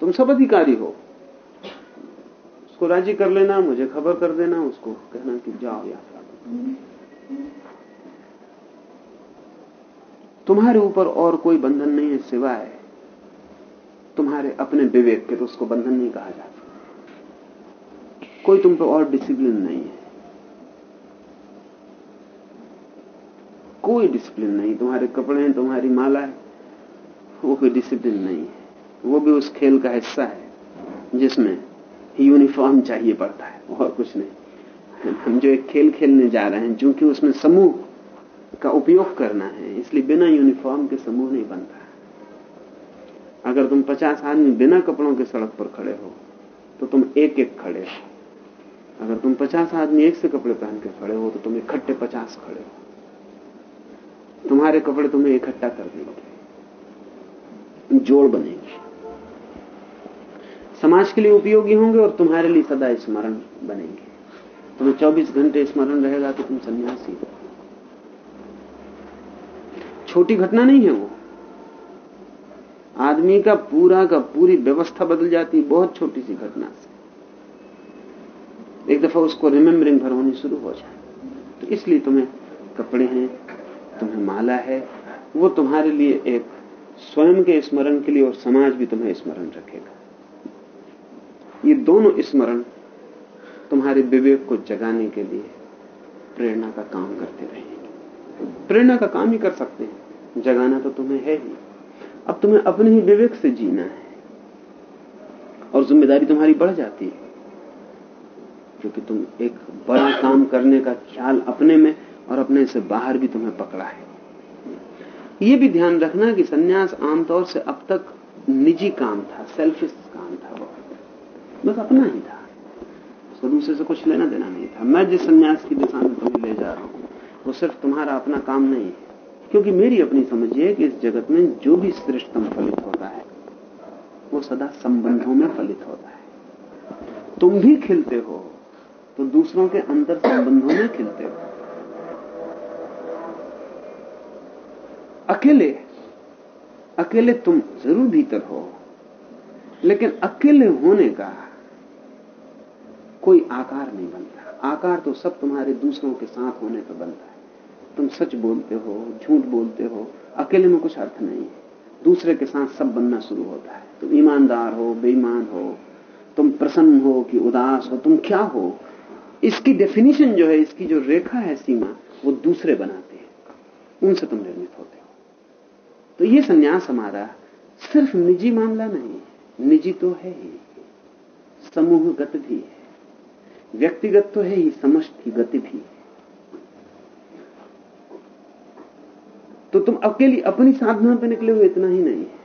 तुम सब अधिकारी हो। उसको राज़ी कर लेना, मुझे खबर कर देना, उसको कहना कि जाओ यात्रा तुम्हारे ऊपर और कोई बंधन नहीं है सिवाय तुम्हारे अपने विवेक के तो उसको बंधन नहीं कहा जाता। कोई तुम पर और डिसिप्लिन नहीं है। कोई डिसिप्लिन नहीं। तुम्हारे कपड़े हैं, तुम्हारी माला है। वो कोई डिसिप्लिन नहीं है। वो भी उस खेल का हिस्सा है, जिसमें यूनिफॉर्म चाहिए पड़ता है, और कुछ नहीं। हम जो एक खेल खेलने जा रहे हैं क्योंकि उसमें समूह का उपयोग करना है, इसलिए बिना यूनिफॉर्म के समूह नहीं बनता। अगर तुम पचास आदमी बिना कपड़ों के सड़क पर खड़े हो तो तुम एक एक खड़े हो। अगर तुम पचास आदमी एक से कपड़े पहन के खड़े हो तो तुम इकट्ठे पचास खड़े हो। तुम्हारे कपड़े तुम्हें इकट्ठा कर देंगे। जोड़ बनेंगे। समाज के लिए उपयोगी होंगे और तुम्हारे लिए सदा स्मरण बनेंगे। तुम्हें 24 घंटे स्मरण रहेगा कि तुम सन्यासी हो। छोटी घटना नहीं है वो। आदमी का पूरा का पूरी व्यवस्था बदल जाती है, बहुत छोटी सी घटना से। एक दफ़ा उसको रिमेम्बरिंग भर होनी शुरू हो जाए। तो इसलिए तुम्हें कपड़े हैं तुम्हें माला है, वो तुम्हारे लिए एक स्वयं के स्मरण के लिए और समाज भी तुम्हें स्मरण रखेगा। ये दोनों स्मरण तुम्हारे विवेक को जगाने के लिए प्रेरणा का काम करते रहेंगे। प्रेरणा का काम ही कर सकते हैं, जगाना तो तुम्हें है ही। अब तुम्हें अपने ही विवेक से जीना है और ज़िम्मेदारी तुम्हारी बढ़ जाती है, क्योंकि तुम एक बड़ा काम करने का ख्याल अपने में और अपने से बाहर भी तुम्हें पकड़ा है। ये भी ध्यान रखना कि सन्यास आमतौर से अब तक निजी काम था सेल्फिश काम था वो बस अपना ही था। उसको दूसरे से कुछ लेना देना नहीं था। मैं जिस सन्यास की दिशा में तुम्हें ले जा रहा हूँ, वो सिर्फ़ तुम्हारा अपना काम नहीं है। क्योंकि मेरी अपनी समझ है कि इस जगत में जो भी श्रेष्ठतम फलित होता है, वो सदा संबंधों में फलित होता है। तुम भी खिलते हो तो दूसरों के अंतर संबंधों में खिलते हो। अकेले अकेले तुम ज़रूर भीतर हो। लेकिन अकेले होने का कोई आकार नहीं बनता। आकार तो सब तुम्हारे दूसरों के साथ होने पर बनता है। तुम सच बोलते हो, झूठ बोलते हो, अकेले में कुछ अर्थ नहीं है। दूसरे के साथ सब बनना शुरू होता है। तुम ईमानदार हो, बेईमान हो, तुम प्रसन्न हो कि उदास हो, तुम क्या हो? इसकी डेफिनेशन जो है, इसकी जो रेखा है सीमा, वो दूसरे बनाते हैं। उनसे तुम निर्मित होते तो ये संन्यास हमारा सिर्फ़ निजी मामला नहीं निजी तो है ही। समूहगत भी है। व्यक्तिगत तो है ही समष्टि गति भी है। तो तुम अकेली अपनी साधना पे निकले हुए इतना ही नहीं है।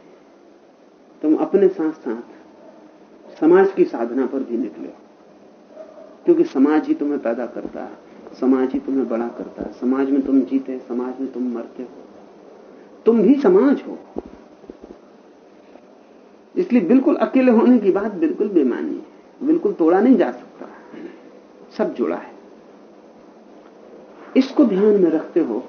तुम अपने साथ साथ समाज की साधना पर भी निकले हो। क्योंकि समाज ही तुम्हें पैदा करता है, समाज ही तुम्हें बड़ा करता है, समाज में तुम जीते, समाज में तुम मरते हो। तुम भी समाज हो। इसलिए बिल्कुल अकेले होने की बात बिल्कुल बेमानी है। बिल्कुल तोड़ा नहीं जा सकता। सब जुड़ा है। इसको ध्यान में रखते हो।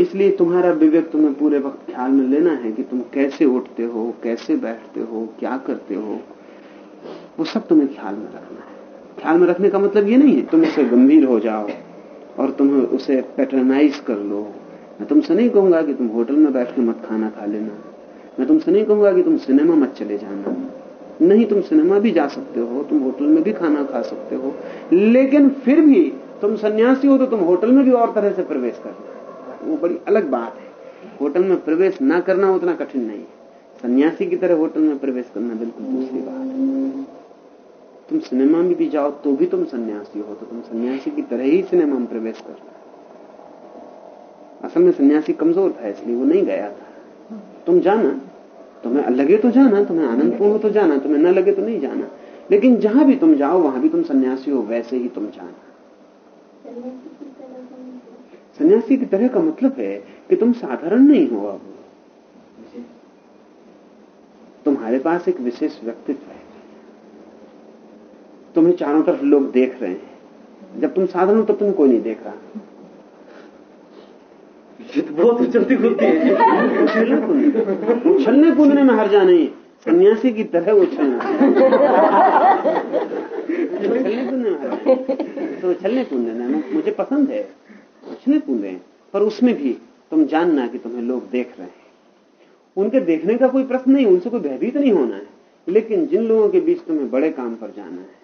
इसलिए तुम्हारा विवेक तुम्हें पूरे वक्त ख्याल में लेना है कि तुम कैसे उठते हो, कैसे बैठते हो, क्या करते हो। वो सब तुम्हें ख्याल में रखना है। ख्याल में रखने का मतलब ये नहीं है, तुम उसे गंभीर हो जाओ और तुम उसे पैटर्नाइज कर लो। मैं तुमसे नहीं कहूँगा कि तुम होटल में बैठ के मत खाना खा लेना। मैं तुमसे नहीं कहूँगा कि तुम सिनेमा मत चले जाना। नहीं, तुम सिनेमा भी जा सकते हो, तुम होटल में भी खाना खा सकते हो। लेकिन फिर भी तुम सन्यासी हो तो तुम होटल में भी और तरह से प्रवेश करना वो बड़ी अलग बात है। होटल में प्रवेश ना करना उतना कठिन नहीं है। सन्यासी की तरह होटल में प्रवेश करना बिल्कुल दूसरी बात है। तुम सिनेमा में भी जाओ तो भी तुम सन्यासी हो तो तुम सन्यासी की तरह ही सिनेमा में प्रवेश करना असल में सन्यासी कमज़ोर था, इसलिए वो नहीं गया था। तुम जाना। तुम्हें लगे तो जाना, तुम्हें आनंदपूर्ण हो तो जाना, तुम्हें न लगे तो नहीं जाना। लेकिन जहाँ भी तुम जाओ, वहाँ भी तुम सन्यासी हो, वैसे ही तुम जाना। सन्यासी की तरह का मतलब है कि तुम साधारण नहीं हो अब। तुम्हारे पास एक विशेष व्यक्तित्व है। तुम्हें चारों तरफ़ लोग देख रहे हैं। जब तुम साधारण हो तो तुम्हें कोई नहीं देख रहा। तो बहुत उछलती कूदती है। उछलने कूदने उछलने कूदने में हर्जा नहीं सन्यासी की तरह उछलना उछलने कूदने में। तो उछलने कूदने में मुझे पसंद है। उछलने कूदे पर उसमें भी तुम जानना कि तुम्हें लोग देख रहे हैं। उनके देखने का कोई प्रश्न नहीं, उनसे कोई भयभीत नहीं होना है। लेकिन जिन लोगों के बीच तुम्हें बड़े काम पर जाना है,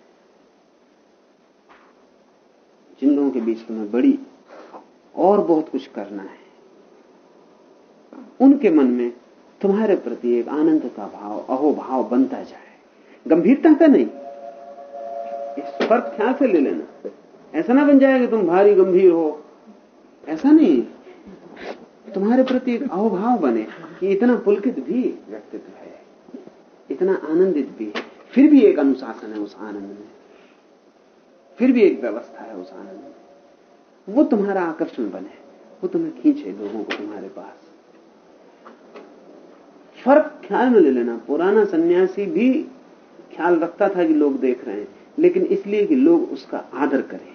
जिन लोगों के बीच तुम्हें बड़ी और बहुत कुछ करना है उनके मन में तुम्हारे प्रति एक आनंद का भाव, अहोभाव बनता जाए। गंभीरता का नहीं। इस फ़र्क ख्याल से ले लेना। ऐसा ना बन जाए कि तुम भारी गंभीर हो। ऐसा नहीं। तुम्हारे प्रति एक अहोभाव बने कि इतना पुलकित भी व्यक्तित्व है। इतना आनंदित भी है। फिर भी एक अनुशासन है उस आनंद में। फिर भी एक व्यवस्था है उस आनंद में। वो तुम्हारा आकर्षण बने। वो तुम्हें खींचे लोगों को तुम्हारे पास। फ़र्क ख्याल में ले लेना। पुराना सन्यासी भी ख्याल रखता था कि लोग देख रहे हैं, लेकिन इसलिए कि लोग उसका आदर करें।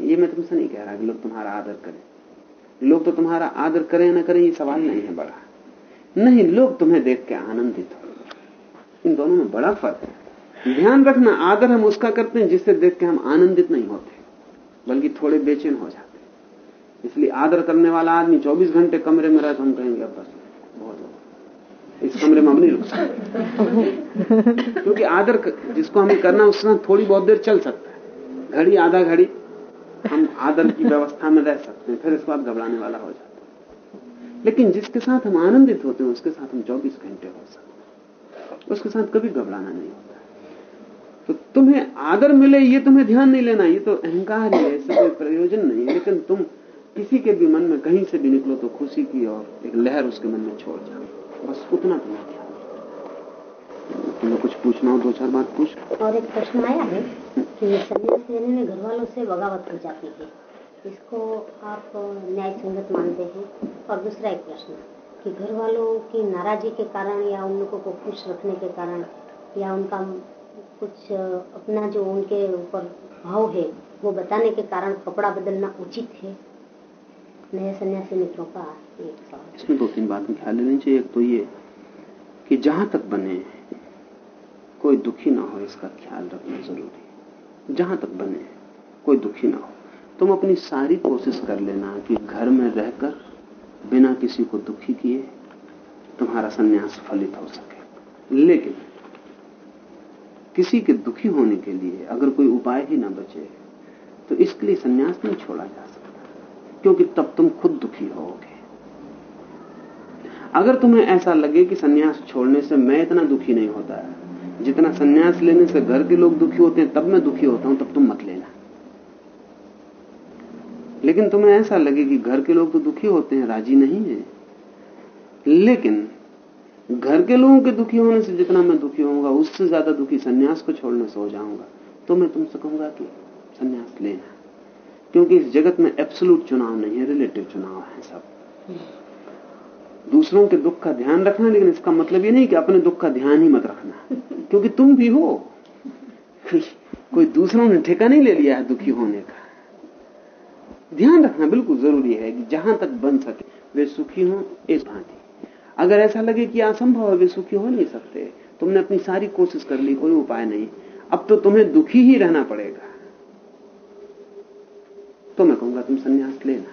ये मैं तुमसे नहीं कह रहा कि लोग तुम्हारा आदर करें। लोग तो तुम्हारा आदर करें ना करें, ये सवाल नहीं है बड़ा। नहीं, लोग तुम्हें देख के आनंदित हो। इन दोनों में बड़ा फ़र्क है। ध्यान रखना, आदर हम उसका करते हैं जिससे देख के हम आनंदित नहीं होते, बल्कि थोड़े बेचैन हो जाते इसलिए आदर करने वाला आदमी 24 घंटे कमरे में रहे तो हम कहेंगे, अब बस। इस कमरे में हम नहीं रुक सकते। क्योंकि आदर जिसको हमें करना उससे थोड़ी बहुत देर चल सकता है। घड़ी, आधा घड़ी, हम आदर की व्यवस्था में रह सकते हैं, फिर इसके बाद घबराने वाला हो जाता है। लेकिन जिसके साथ हम आनंदित होते हैं, उसके साथ हम 24 घंटे हो सकते हैं। उसके साथ कभी घबराना नहीं होता तो तुम्हें आदर मिले, ये तुम्हें ध्यान नहीं लेना, ये तो अहंकार ही है, इससे प्रयोजन नहीं लेकिन तुम किसी के भी मन में कहीं से भी निकलो तो खुशी की और एक लहर उसके मन में छोड़ जाओ बस उतना तुम्हें ध्यान तुम्हें कुछ पूछना हो, दो चार बात पूछ। और एक प्रश्न आया है कि संन्यास लेने में घर वालों से बगावत हो जाती है। इसको आप न्याय संगत मानते हैं? और दूसरा एक प्रश्न, कि घर वालों की नाराज़गी के कारण या उन लोगों को खुश रखने के कारण या उनका कुछ अपना जो उनके ऊपर भाव है, वो बताने के कारण कपड़ा बदलना उचित है? का इसमें दो तीन बातें ख्याल लेनी चाहिए। एक तो ये कि जहाँ तक बने, कोई दुखी ना हो, इसका ख्याल रखना ज़रूरी है। जहाँ तक बने, कोई दुखी ना हो। तुम अपनी सारी कोशिश कर लेना कि घर में रहकर बिना किसी को दुखी किए तुम्हारा संन्यास फलित हो सके। लेकिन किसी के दुखी होने के लिए अगर कोई उपाय ही ना बचे तो इसके लिए संन्यास नहीं छोड़ा जा सकता। क्योंकि तब तुम खुद दुखी होगे। अगर तुम्हें ऐसा लगे कि सन्यास छोड़ने से मैं इतना दुखी नहीं होता है जितना सन्यास लेने से घर के लोग दुखी होते हैं, तब मैं दुखी होता हूँ, तब तुम मत लेना। लेकिन तुम्हें ऐसा लगे कि घर के लोग तो दुखी होते हैं, राज़ी नहीं है। लेकिन घर के लोगों के दुखी होने से जितना मैं दुखी होऊँगा, उससे ज़्यादा दुखी सन्यास को छोड़ने से हो जाऊँगा। तो मैं तुमसे कहूँगा कि सन्यास लेना। क्योंकि इस जगत में एब्सोलूट चुनाव नहीं है रिलेटिव चुनाव है सब। दूसरों के दुख का ध्यान रखना, लेकिन इसका मतलब ये नहीं कि अपने दुख का ध्यान ही मत रखना। क्योंकि तुम भी हो। कोई दूसरों ने ठेका नहीं ले लिया है दुखी होने का। ध्यान रखना बिल्कुल ज़रूरी है कि जहाँ तक बन सके, वे सुखी हों इस भांति। अगर ऐसा लगे कि असंभव है, वे सुखी हो नहीं सकते। तुमने अपनी सारी कोशिश कर ली, कोई उपाय नहीं। अब तो तुम्हें दुखी ही रहना पड़ेगा। तो मैं कहूँगा, तुम संन्यास लेना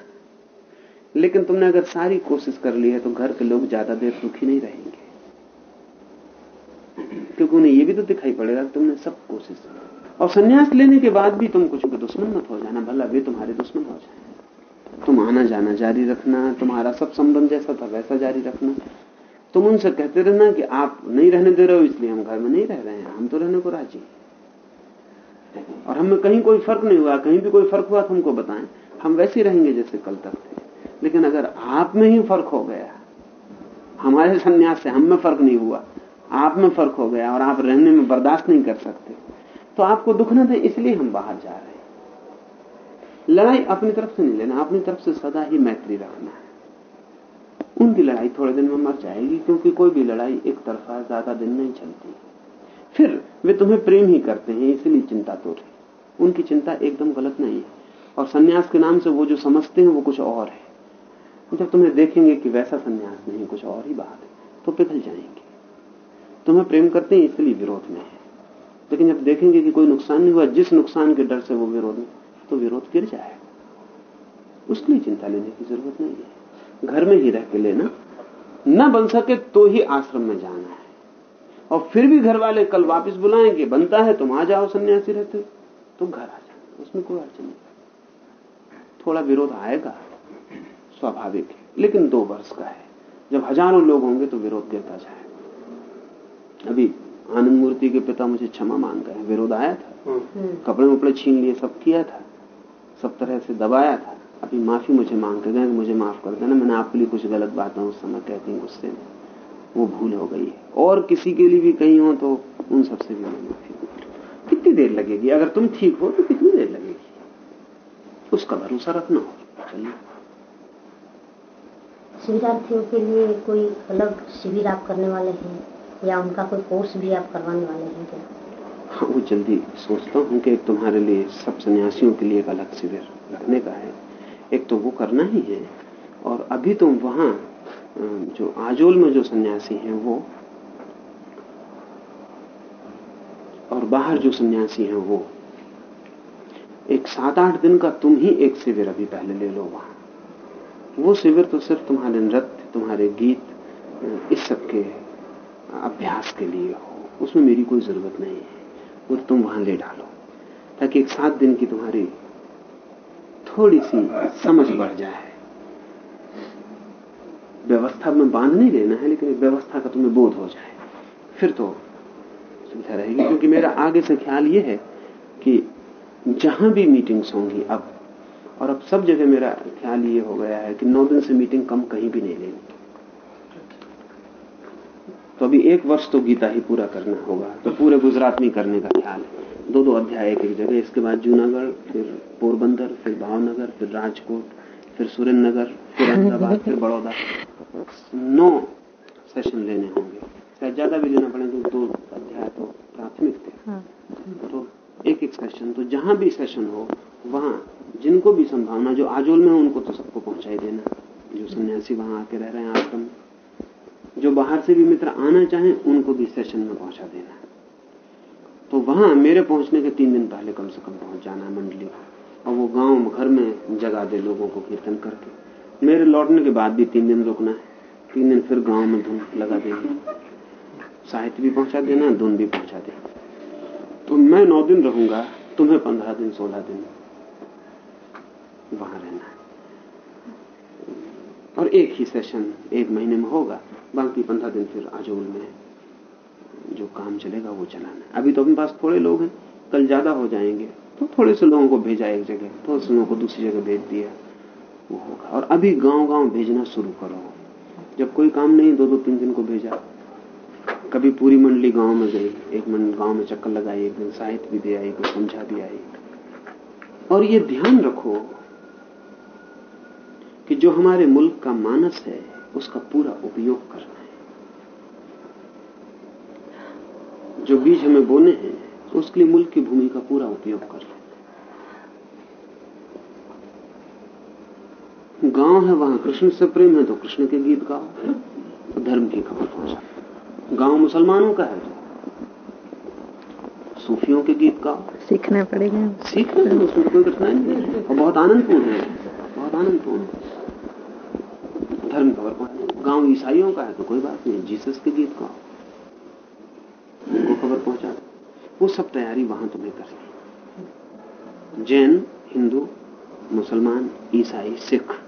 लेकिन तुमने अगर सारी कोशिश कर ली है तो घर के लोग ज़्यादा देर दुखी नहीं रहेंगे। क्योंकि उन्हें यह भी तो दिखाई पड़ेगा कि तुमने सब कोशिश और सन्यास लेने के बाद भी तुम कुछ दुश्मन मत हो जाना, भला वे तुम्हारे दुश्मन हो जाए। तुम आना जाना जारी रखना, तुम्हारा सब संबंध जैसा था वैसा जारी रखना। तुम उनसे कहते रहना कि आप नहीं रहने दे रहे हो, इसलिए हम घर में नहीं रह रहे हैं, हम तो रहने को राज़ी और हमें कहीं कोई फ़र्क नहीं हुआ, कहीं भी कोई फ़र्क हुआ तो हमको बताएँ। हम वैसे रहेंगे जैसे कल तक थे। लेकिन अगर आप में ही फ़र्क हो गया, हमारे संन्यास से हम में फ़र्क नहीं हुआ, आप में फ़र्क हो गया और आप रहने में बर्दाश्त नहीं कर सकते तो आपको दुख न दे, इसलिए हम बाहर जा रहे हैं। लड़ाई अपनी तरफ़ से नहीं लेना, अपनी तरफ़ से सदा ही मैत्री रखना है। उनकी लड़ाई थोड़े दिन में मर जाएगी, क्योंकि कोई भी लड़ाई एक तरफा ज़्यादा दिन नहीं चलती। फिर वे तुम्हें प्रेम ही करते हैं, इसलिए चिंता तो रही। उनकी चिंता एकदम गलत नहीं है। और सन्यास के नाम से वो जो समझते हैं, वो कुछ और है। जब तुम्हें देखेंगे कि वैसा संन्यास नहीं, कुछ और ही बात है तो पिघल जाएँगे। तुम्हें प्रेम करते हैं, इसलिए विरोध में है। लेकिन जब देखेंगे कि कोई नुकसान नहीं हुआ, जिस नुकसान के डर से वो विरोध में तो विरोध गिर जाएगा उसके लिए चिंता लेने की ज़रूरत नहीं है। घर में ही रह के लेना। न बन सके तो ही आश्रम में जाना है। और फिर भी घर वाले कल वापस बुलाएँगे बनता है तुम आ जाओ सन्यासी रहते तो घर आ जाओ उसमें कोई अड़चन नहीं। थोड़ा विरोध आएगा स्वाभाविक है लेकिन दो वर्ष का है। जब हज़ारों लोग होंगे तो विरोध गिरता जाएगा। अभी आनंद मूर्ति के पिता मुझे क्षमा मांग गए विरोध आया था? कपड़े उपड़े छीन लिए सब किया था? सब तरह से दबाया था? अभी माफ़ी मुझे मांग के गए मुझे माफ़ कर देना मैंने आपके लिए कुछ गलत बातें उस समय कहती गुस्से में वो भूल हो गई है। और किसी के लिए भी कहीं हो तो उन सबसे भी मैं माफ़ी कितनी देर लगेगी? अगर तुम ठीक हो तो कितनी देर लगेगी? उसका भरोसा रखना हो चलिए शिविरार्थियों के लिए कोई अलग शिविर आप करने वाले हैं? या उनका कोई कोर्स भी आप करवाने वाले हैं क्या? हाँ वो जल्दी सोचता हूँ कि एक तुम्हारे लिए सब सन्यासियों के लिए एक अलग शिविर रखने का है। एक तो वो करना ही है और अभी तुम वहाँ जो आजोल में जो सन्यासी हैं वो, और बाहर जो सन्यासी हैं वो, एक सात आठ दिन का तुम ही एक शिविर अभी पहले ले लो वहाँ। वो शिविर तो सिर्फ़ तुम्हारे नृत्य, तुम्हारे गीत इस सब के अभ्यास के लिए हो। उसमें मेरी कोई ज़रूरत नहीं है। वो तुम वहाँ ले डालो, ताकि एक सात दिन की तुम्हारी थोड़ी सी समझ बढ़ जाए। व्यवस्था में बाँध नहीं लेना है, लेकिन व्यवस्था का तुम्हें बोध हो जाए। फिर तो सुविधा रहेगी, क्योंकि मेरा आगे से ख्याल यह है कि जहाँ भी मीटिंग्स होंगी अब, और अब सब जगह मेरा ख्याल ये हो गया है कि नौ दिन से मीटिंग कम कहीं भी नहीं लेनी। तो अभी एक वर्ष तो गीता ही पूरा करना होगा तो पूरे गुजरात में करने का ख्याल है। दो दो अध्याय एक एक जगह, इसके बाद जूनागढ़, फिर पोरबंदर, फिर भावनगर, फिर राजकोट, फिर सुरेंद्र नगर फिर अहमदाबाद, फिर बड़ौदा। नौ सेशन लेने होंगे। शायद ज़्यादा भी लेना पड़े तो दो अध्याय तो प्राथमिक थे। हाँ। तो एक एक सेशन तो जहाँ भी सेशन हो वहाँ जिनको भी संभावना जो आजोल में उनको तो सबको पहुंचाई देना। जो सन्यासी वहाँ आके रह रहे हैं आश्रम जो बाहर से भी मित्र आना चाहें उनको भी सेशन में पहुँचा देना। तो वहाँ मेरे पहुँचने के तीन दिन पहले कम से कम पहुँच जाना है मंडली। और वो गाँव घर में जगा दे लोगों को कीर्तन करके। मेरे लौटने के बाद भी तीन दिन रुकना है। तीन दिन फिर गाँव में धुन लगा देंगे साहित्य भी पहुँचा देना धुन भी पहुँचा देना तो मैं नौ दिन रहूँगा, तुम्हें पंद्रह दिन, सोलह दिन वहाँ रहना है। और एक ही सेशन एक महीने में होगा, बाकी पंद्रह दिन फिर आजोल में जो काम चलेगा वो चलाना अभी तो अपने पास थोड़े लोग हैं, कल ज़्यादा हो जाएँगे तो थोड़े से लोगों को भेजा एक जगह, थोड़े से लोगों को दूसरी जगह भेज दिया। वो होगा। और अभी गाँव गाँव भेजना शुरू करो। जब कोई काम नहीं दो दो तीन दिन को भेजा। कभी पूरी मंडली गाँव में गई, एक मंडली गाँव में चक्कर लगाई, एक दिन साहित्य भी दे आई कोई समझा भी आई। और ये ध्यान रखो कि जो हमारे मुल्क का मानस है, उसका पूरा उपयोग करना है। जो बीज हमें बोने हैं, उसके लिए मुल्क की भूमि का पूरा उपयोग करना गाँव है वहाँ कृष्ण से प्रेम है तो कृष्ण के गीत गाओ। तो धर्म की खबर पहुँचा गाँव मुसलमानों का है। तो सूफियों के गीत गाओ। सीखना पड़ेगा। सीखना है उसमें कोई कठिनाई नहीं और बहुत आनंदपूर्ण है। बहुत आनंदपूर्ण धर्म खबर पहुँचा गाँव ईसाइयों का है तो कोई बात नहीं। जीसस के गीत गाओ। उनको खबर पहुँचा वो सब तैयारी वहाँ तुम्हें करनी जैन हिंदू मुसलमान ईसाई सिख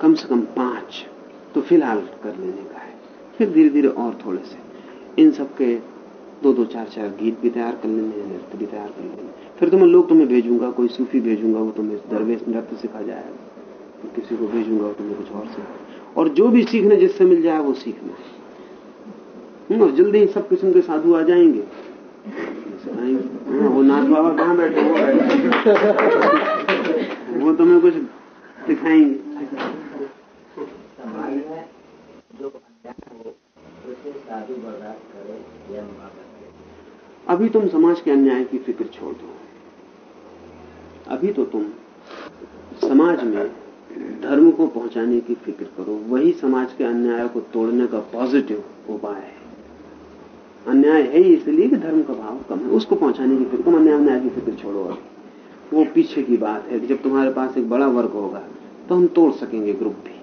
कम से कम पाँच तो फ़िलहाल कर लेने का है। फिर धीरे धीरे और थोड़े से। इन सब के दो दो चार चार गीत भी तैयार कर लेने नृत्य भी तैयार कर लेने फिर तो मैं लोग तुम्हें भेजूँगा कोई सूफी भेजूँगा वो तुम्हें दरवेश नृत्य सिखा जाएगा। तो किसी को भेजूँगा तुम्हें कुछ और सिखा और जो भी सीखने जिससे मिल जाए वो सीखना हम्म, जल्दी ही सब किस्म के साधु आ जाएँगे। हाँ, वो नाथ बाबा कहाँ बैठे वो तुम्हें कुछ दिखाएँगे। अभी तुम समाज के अन्याय की फ़िक्र छोड़ दो। अभी तो तुम समाज में धर्म को पहुँचाने की फ़िक्र करो। वही समाज के अन्याय को तोड़ने का पॉजिटिव उपाय है। अन्याय है ही इसलिए कि धर्म का भाव कम है। उसको पहुँचाने की फ़िक्र तुम अन्याय अन्याय की फ़िक्र छोड़ो अभी वो पीछे की बात है कि जब तुम्हारे पास एक बड़ा वर्ग होगा तो हम तोड़ सकेंगे ग्रुप भी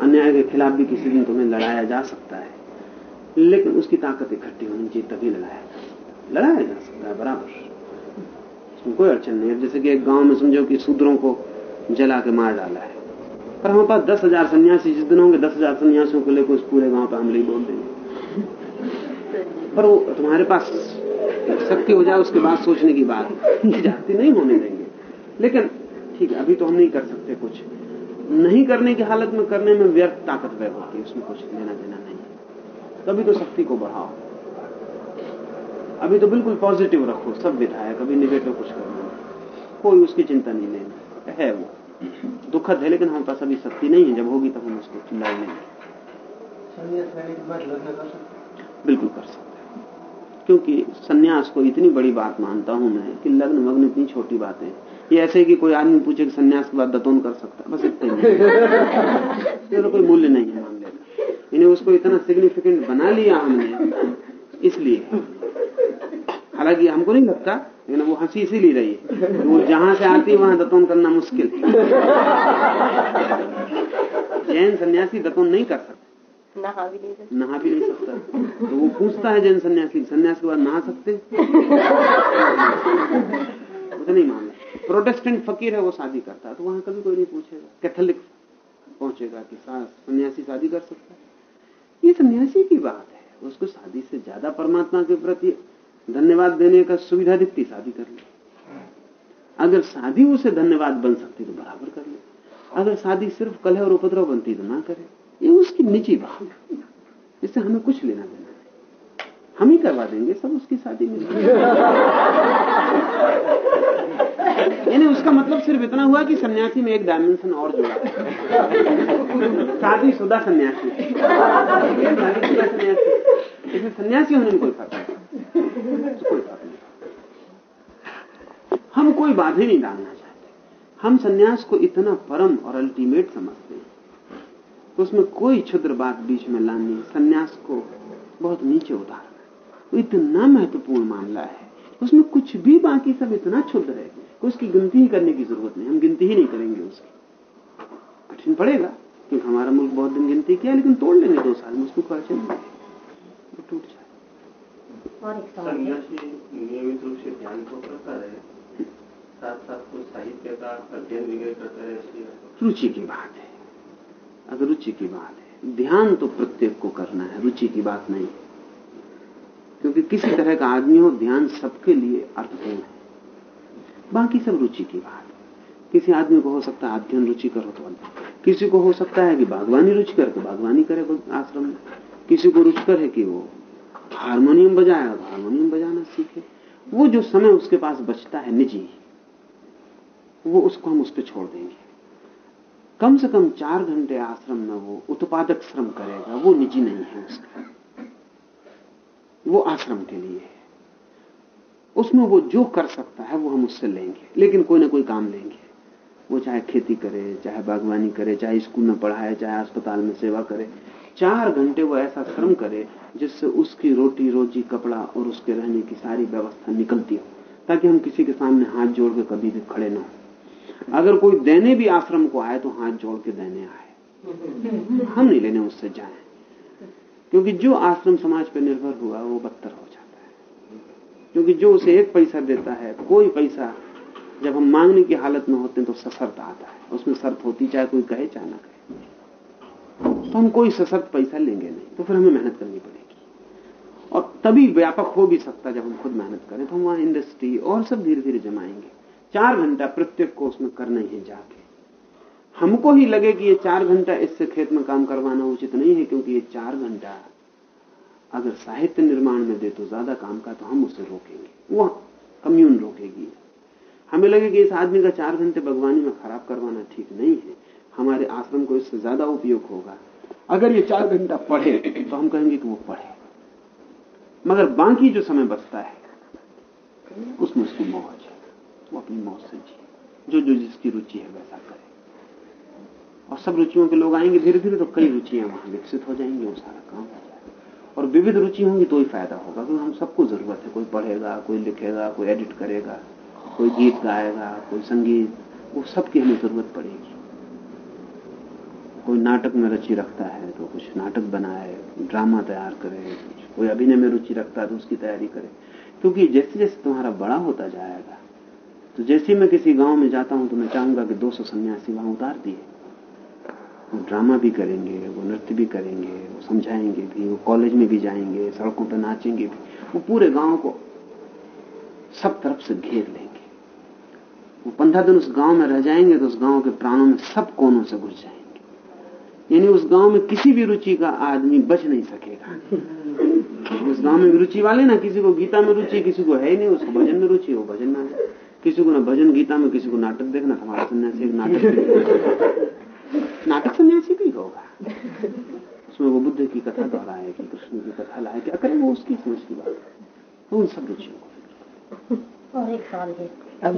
अन्याय के खिलाफ भी किसी दिन तुम्हें लड़ाया जा सकता है। लेकिन उसकी ताकत इकट्ठी होनी चाहिए, तभी लड़ाया जा सकता लड़ाया जा सकता है, बराबर। इसमें कोई अड़चन नहीं है। जैसे कि एक गाँव में समझो कि शूद्रों को जला के मार डाला है। पर हमारे पास दस हज़ार सन्यासी, जिस दिन होंगे दस हज़ार सन्यासियों को लेकर उस पूरे गाँव पे हमले बोल देंगे। पर वो तुम्हारे पास शक्ति हो जाए, उसके बाद सोचने की बात। जाति नहीं होने देंगे। लेकिन, ठीक है, अभी तो हम नहीं कर सकते कुछ। नहीं करने की हालत में करने में व्यर्थ ताकत व्यय होती है उसमें कुछ लेना देना नहीं तभी तो शक्ति को बढ़ाओ। अभी तो बिल्कुल पॉजिटिव रखो सब विधायक अभी निगेटिव कुछ करना कोई उसकी चिंता नहीं लेना। है वो। दुखद है लेकिन हमारे पास अभी शक्ति नहीं है। जब होगी तब हम उसको चिल्ला लेंगे बिल्कुल कर सकते क्योंकि सन्यास को इतनी बड़ी बात मानता हूँ मैं कि लग्न मग्न इतनी छोटी बात ये ऐसे कि कोई आदमी पूछे कि सन्यास के बाद दतोन कर सकता बस इतना ही तो कोई मूल्य नहीं है मामले का इन्हें उसको इतना सिग्निफिकेंट बना लिया हमने इसलिए। हालाँकि हमको नहीं लगता लेकिन वो हँसी इसीलिए रही है वो जहाँ से आती वहाँ दतोन करना मुश्किल। जैन सन्यासी दतोन नहीं कर सकता। नहा भी नहीं सकते। नहा भी नहीं सकता। तो वो पूछता है जैन सन्यासी सन्यास के बाद नहा सकते उसे नहीं मामला प्रोटेस्टेंट फकीर है, वो शादी करता है। तो वहाँ कभी कोई नहीं पूछेगा। कैथोलिक पहुंचेगा कि सन्यासी शादी कर सकता है। ये सन्यासी की बात है। उसको शादी से ज़्यादा परमात्मा के प्रति धन्यवाद देने का सुविधा दिखती, शादी कर ले। अगर शादी उसे धन्यवाद बन सकती तो बराबर कर ले। अगर शादी सिर्फ़ कलह और उपद्रव बनती तो ना करे। ये उसकी निजी बात है। इससे हमें कुछ लेना देना हम ही करवा देंगे, सब उसकी शादी में। यानी उसका मतलब सिर्फ़ इतना हुआ कि सन्यासी में एक डायमेंशन और जुड़ा। शादीशुदा सन्यासी। सन्यासी इसमें सन्यासी होने में कोई फ़र्क नहीं। कोई नहीं। हम कोई बाधे नहीं डालना चाहते। हम सन्यास को इतना परम और अल्टीमेट समझते हैं। तो उसमें कोई क्षुद्र बात बीच में लानी सन्यास को बहुत नीचे उतारना वो इतना महत्वपूर्ण मामला है उसमें कुछ भी बाकी सब इतना क्षुद्र है कि उसकी गिनती ही करने की ज़रूरत नहीं हम गिनती ही नहीं करेंगे उसकी। कठिन पड़ेगा क्योंकि हमारा मुल्क बहुत दिन गिनती किया लेकिन तोड़ लेंगे दो साल में उसको खर्चे नहीं वो टूट जाए। और एक सवाल। नियमित रूप से ध्यान को करता रहे साथ साथ कुछ साहित्य का अध्ययन करता रहे इसलिए रुचि की बात है। अगर रुचि की बात है। ध्यान तो प्रत्येक को करना है रुचि की बात नहीं। क्योंकि किसी तरह का आदमी हो, ध्यान सबके लिए अर्थपूर्ण है। बाकी सब रुचि की बात। किसी आदमी को हो सकता है अध्ययन रुचि करो तो किसी को हो सकता है कि बागवानी रुचि करे तो बागवानी करे आश्रम में। किसी को रुचकर है कि वो हारमोनियम बजाएगा तो हारमोनियम बजाना सीखे। वो जो समय उसके पास बचता है निजी, वो उसको हम उस पर छोड़ देंगे। कम से कम चार घंटे आश्रम में वो उत्पादक श्रम करेगा, वो निजी नहीं है उसका। वो आश्रम के लिए है। उसमें वो जो कर सकता है, वो हम उससे लेंगे। लेकिन कोई ना कोई काम लेंगे। वो चाहे खेती करे, चाहे बागवानी करे, चाहे स्कूल में पढ़ाए, चाहे अस्पताल में सेवा करे। चार घंटे वो ऐसा श्रम करे जिससे उसकी रोटी, रोजी, कपड़ा और उसके रहने की सारी व्यवस्था निकलती हो, ताकि हम किसी के सामने हाथ जोड़ के कभी भी खड़े ना हो। अगर कोई देने भी आश्रम को आए तो हाथ जोड़ के देने आए। हम नहीं लेने, उससे जाए। क्योंकि जो आश्रम समाज पर निर्भर हुआ, वो बदतर हो जाता है। क्योंकि जो उसे एक पैसा देता है, कोई पैसा जब हम मांगने की हालत में होते हैं तो सशर्त आता है। उसमें शर्त होती, चाहे कोई कहे, चाहे ना कहे। तो हम कोई सशर्त पैसा लेंगे नहीं तो फिर हमें मेहनत करनी पड़ेगी। और तभी व्यापक हो भी सकता जब हम खुद मेहनत करें तो हम वहाँ इंडस्ट्री और सब धीरे धीरे जमाएँगे। चार घंटा प्रत्येक को उसमें करना ही जाके। हमको ही लगे कि ये चार घंटा इससे खेत में काम करवाना उचित नहीं है, क्योंकि ये चार घंटा अगर साहित्य निर्माण में दे तो ज़्यादा काम का तो हम उसे रोकेंगे। वो कम्यून रोकेगी। हमें लगे कि इस आदमी का चार घंटे बागवानी में खराब करवाना ठीक नहीं है। हमारे आश्रम को इससे ज़्यादा उपयोग होगा। अगर ये चार घंटा पढ़े तो हम कहेंगे कि वो पढ़े। मगर बाकी जो समय बचता है, उसमें उसकी मौज है। वो अपनी मौज से जिए। जो जो जिसकी रुचि है, वैसा करे। और सब रुचियों के लोग आएँगे धीरे धीरे तो कई रुचियाँ वहाँ विकसित हो जाएँगी, वो सारा काम हो जाएगा। और विविध रुचि होंगी तो ही फ़ायदा होगा, क्योंकि हम सबको ज़रूरत है, कोई पढ़ेगा, कोई लिखेगा, कोई एडिट करेगा, कोई गीत गाएगा, कोई संगीत, वो सबकी हमें ज़रूरत पड़ेगी। कोई नाटक में रुचि रखता है तो कुछ नाटक बनाए, ड्रामा तैयार करे कोई अभिनय में रुचि रखता है तो उसकी तैयारी करे। क्योंकि जैसे जैसे तुम्हारा बड़ा होता जाएगा तो जैसे मैं किसी गाँव में जाता हूँ तो मैं चाहूँगा कि 200 सन्यासी वहाँ उतार दिए। वो ड्रामा भी करेंगे, वो नृत्य भी करेंगे, वो समझाएँगे भी, वो कॉलेज में भी जाएँगे, सड़कों पर नाचेंगे भी, वो पूरे गाँव को सब तरफ़ से घेर लेंगे। वो पंद्रह दिन उस गाँव में रह जाएँगे तो उस गाँव के प्राणों में सब कोनों से घुस जाएँगे। यानी उस गाँव में किसी भी रुचि का आदमी बच नहीं सकेगा। उस गाँव में रुचि वाले ना, किसी को गीता में रुचि, किसी को है ही नहीं, उसको भजन में रुचि हो भजन में किसी को ना भजन गीता में, किसी को नाटक देखना, हमारा सन्यासी नाटक नाटक सन्यासी भी होगा। उसमें वो बुद्ध की कथा दोहराएगी कृष्ण की कथा लाए क्या करे वो उसकी समझ की बात। है उन सब रुचियों को और एक सवाल है अब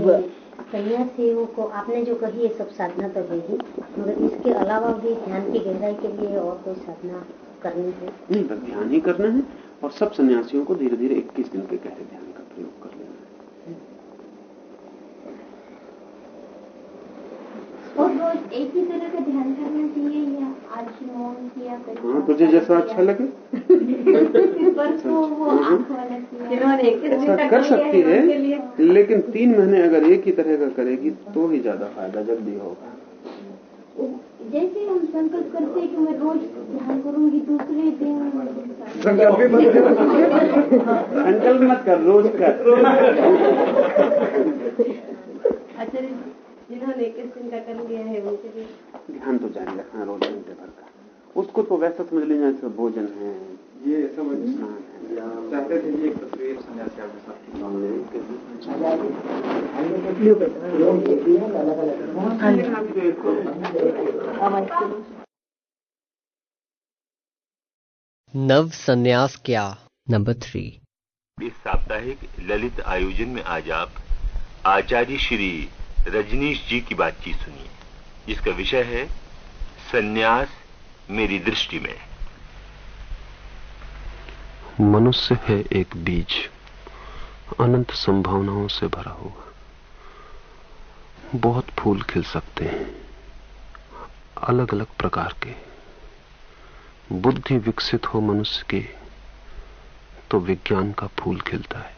सन्यासियों को आपने जो कही ये सब साधना तो है ही मगर इसके अलावा भी ध्यान की गहराई के लिए और कोई साधना करनी है? नहीं बस ध्यान ही करना है और सब सन्यासियों को धीरे धीरे 21 दिन के गहरे ध्यान का प्रयोग कर लेना है और रोज एक ही तरह का ध्यान करना चाहिए या आज मौन किया हाँ तुझे जैसा अच्छा लगे। दिन ऐसा कर सकती है लेकिन तीन महीने अगर एक ही तरह का करेगी तो ही ज़्यादा फ़ायदा जल्दी होगा। जैसे हम संकल्प करते हैं कि मैं रोज ध्यान करूँगी दूसरे दिन संकल्प मत कर। रोज कर। आचार्य जिन्होंने इक्कीस का कर लिया है उनके लिए। ध्यान तो जारी रखना रोज घंटे भर का। उसको तो वैसा समझ लेना जैसे भोजन है ये समझ चाहते थे ये एक तस्वीर सन्यासी आपके साथ नव संन्यास क्या? नंबर थ्री इस साप्ताहिक ललित आयोजन में आज आप आचार्य श्री रजनीश जी की बातचीत सुनिए जिसका विषय है, सन्यास मेरी दृष्टि में। मनुष्य है एक बीज, अनंत संभावनाओं से भरा हुआ। बहुत फूल खिल सकते हैं अलग अलग प्रकार के। बुद्धि विकसित हो मनुष्य की तो विज्ञान का फूल खिलता है,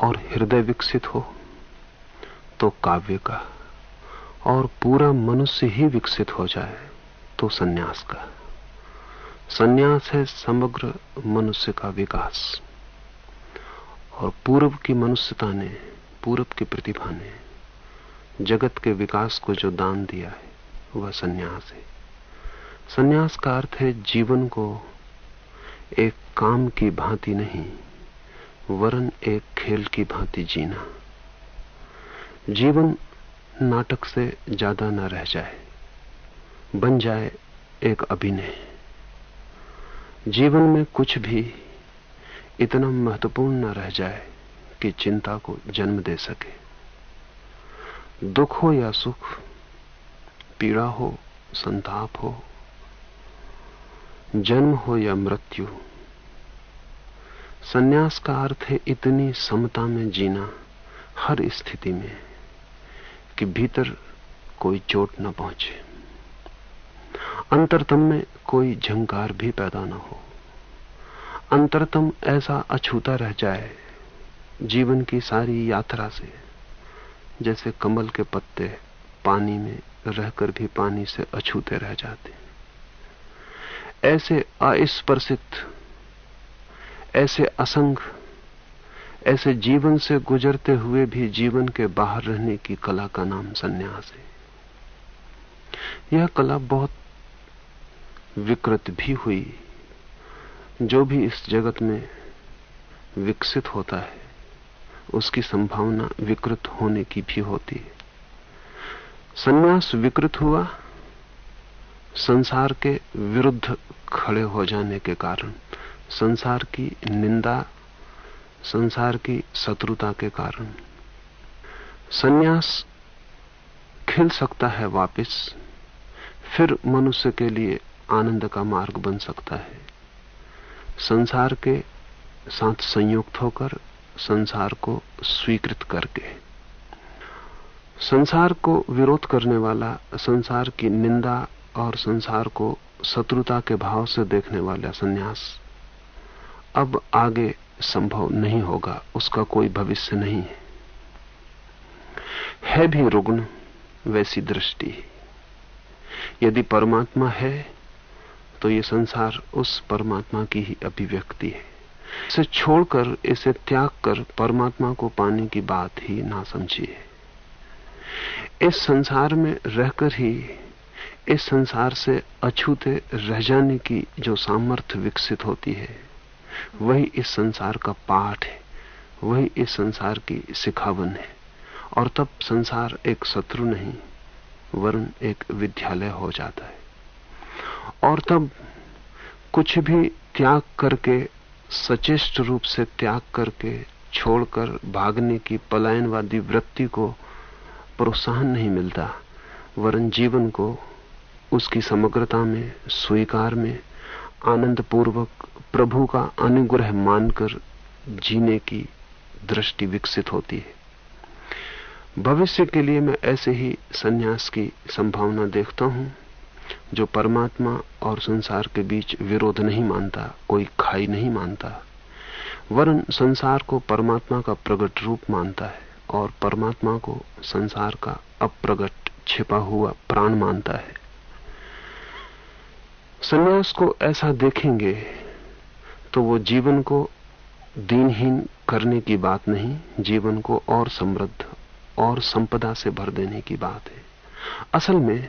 और हृदय विकसित हो तो काव्य का और पूरा मनुष्य ही विकसित हो जाए तो सन्यास का। सन्यास है समग्र मनुष्य का विकास। और पूर्व की मनुष्यता ने पूर्व की प्रतिभा ने, जगत के विकास को जो दान दिया है, वह सन्यास है। सन्यास का अर्थ है जीवन को एक काम की भांति नहीं, वरन एक खेल की भांति जीना। जीवन नाटक से ज़्यादा न रह जाए, बन जाए एक अभिनय। जीवन में कुछ भी इतना महत्वपूर्ण न रह जाए कि चिंता को जन्म दे सके। दुख हो या सुख, पीड़ा हो, संताप हो, जन्म हो या मृत्यु, सन्यास का अर्थ है इतनी समता में जीना हर स्थिति में। कि भीतर कोई चोट न पहुँचे। अंतरतम में कोई झंकार भी पैदा न हो। अंतरतम ऐसा अछूता रह जाए जीवन की सारी यात्रा से, जैसे कमल के पत्ते पानी में रहकर भी पानी से अछूते रह जाते। ऐसे अस्पर्शित, ऐसे असंग ऐसे जीवन से गुजरते हुए भी जीवन के बाहर रहने की कला का नाम सन्यास है। यह कला बहुत विकृत भी हुई, जो भी इस जगत में विकसित होता है, उसकी संभावना विकृत होने की भी होती है। सन्यास विकृत हुआ, संसार के विरुद्ध खड़े हो जाने के कारण, संसार की निंदा संसार की शत्रुता के कारण। सन्यास खिल सकता है वापस, फिर मनुष्य के लिए आनंद का मार्ग बन सकता है। संसार के साथ संयुक्त होकर संसार को स्वीकृत करके। संसार को विरोध करने वाला, संसार की निंदा और संसार को शत्रुता के भाव से देखने वाला सन्यास अब आगे संभव नहीं होगा, उसका कोई भविष्य नहीं है। है भी रुग्ण, वैसी दृष्टि। यदि परमात्मा है तो ये संसार उस परमात्मा की ही अभिव्यक्ति है। इसे छोड़कर, इसे त्याग कर परमात्मा को पाने की बात ही ना समझिए। इस संसार में रहकर ही, इस संसार से अछूते रह जाने की जो सामर्थ्य विकसित होती है वही इस संसार का पाठ है, वही इस संसार की सिखावन है। और तब संसार एक शत्रु नहीं, वरुण एक विद्यालय हो जाता है। और तब कुछ भी त्याग करके, सचेष्ट रूप से त्याग करके, छोड़कर भागने की पलायनवादी वृत्ति को प्रोत्साहन नहीं मिलता वरन जीवन को उसकी समग्रता में, स्वीकार में आनंद पूर्वक प्रभु का अनुग्रह मानकर जीने की दृष्टि विकसित होती है। भविष्य के लिए मैं ऐसे ही सन्यास की संभावना देखता हूँ, जो परमात्मा और संसार के बीच विरोध नहीं मानता, कोई खाई नहीं मानता, वरन संसार को परमात्मा का प्रगट रूप मानता है और परमात्मा को संसार का अप्रगट छिपा हुआ प्राण मानता है। सन्यास को ऐसा देखेंगे तो वो जीवन को दीनहीन करने की बात नहीं, जीवन को और समृद्ध और संपदा से भर देने की बात है। असल में,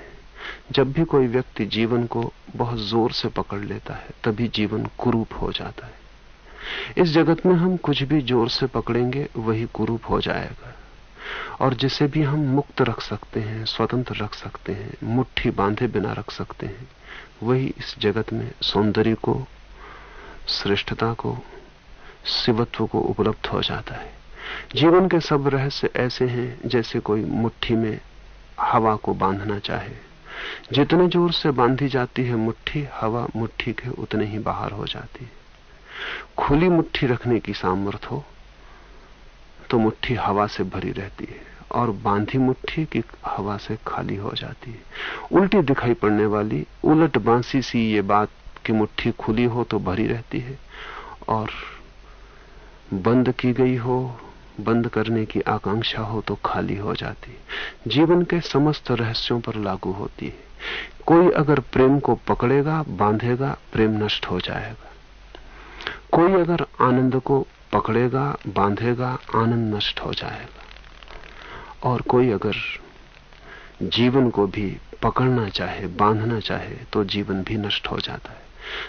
जब भी कोई व्यक्ति जीवन को बहुत ज़ोर से पकड़ लेता है, तभी जीवन कुरूप हो जाता है। इस जगत में हम कुछ भी ज़ोर से पकड़ेंगे, वही कुरूप हो जाएगा। और जिसे भी हम मुक्त रख सकते हैं, स्वतंत्र रख सकते हैं, मुट्ठी बांधे बिना रख सकते हैं वही इस जगत में सौंदर्य को, श्रेष्ठता को, शिवत्व को उपलब्ध हो जाता है। जीवन के सब रहस्य ऐसे हैं जैसे कोई मुट्ठी में हवा को बांधना चाहे। जितने ज़ोर से बांधी जाती है मुट्ठी, हवा मुट्ठी के उतने ही बाहर हो जाती है। खुली मुट्ठी रखने की सामर्थ हो तो मुट्ठी हवा से भरी रहती है। और बांधी मुट्ठी की हवा से खाली हो जाती है। उल्टी दिखाई पड़ने वाली, उलट बांसी सी ये बात कि मुट्ठी खुली हो तो भरी रहती है। और बंद की गई हो, बंद करने की आकांक्षा हो तो खाली हो जाती है। जीवन के समस्त रहस्यों पर लागू होती है। कोई अगर प्रेम को पकड़ेगा, बांधेगा, प्रेम नष्ट हो जाएगा। कोई अगर आनंद को पकड़ेगा, बांधेगा, आनंद नष्ट हो जाएगा। और कोई अगर जीवन को भी पकड़ना चाहे, बांधना चाहे तो जीवन भी नष्ट हो जाता है।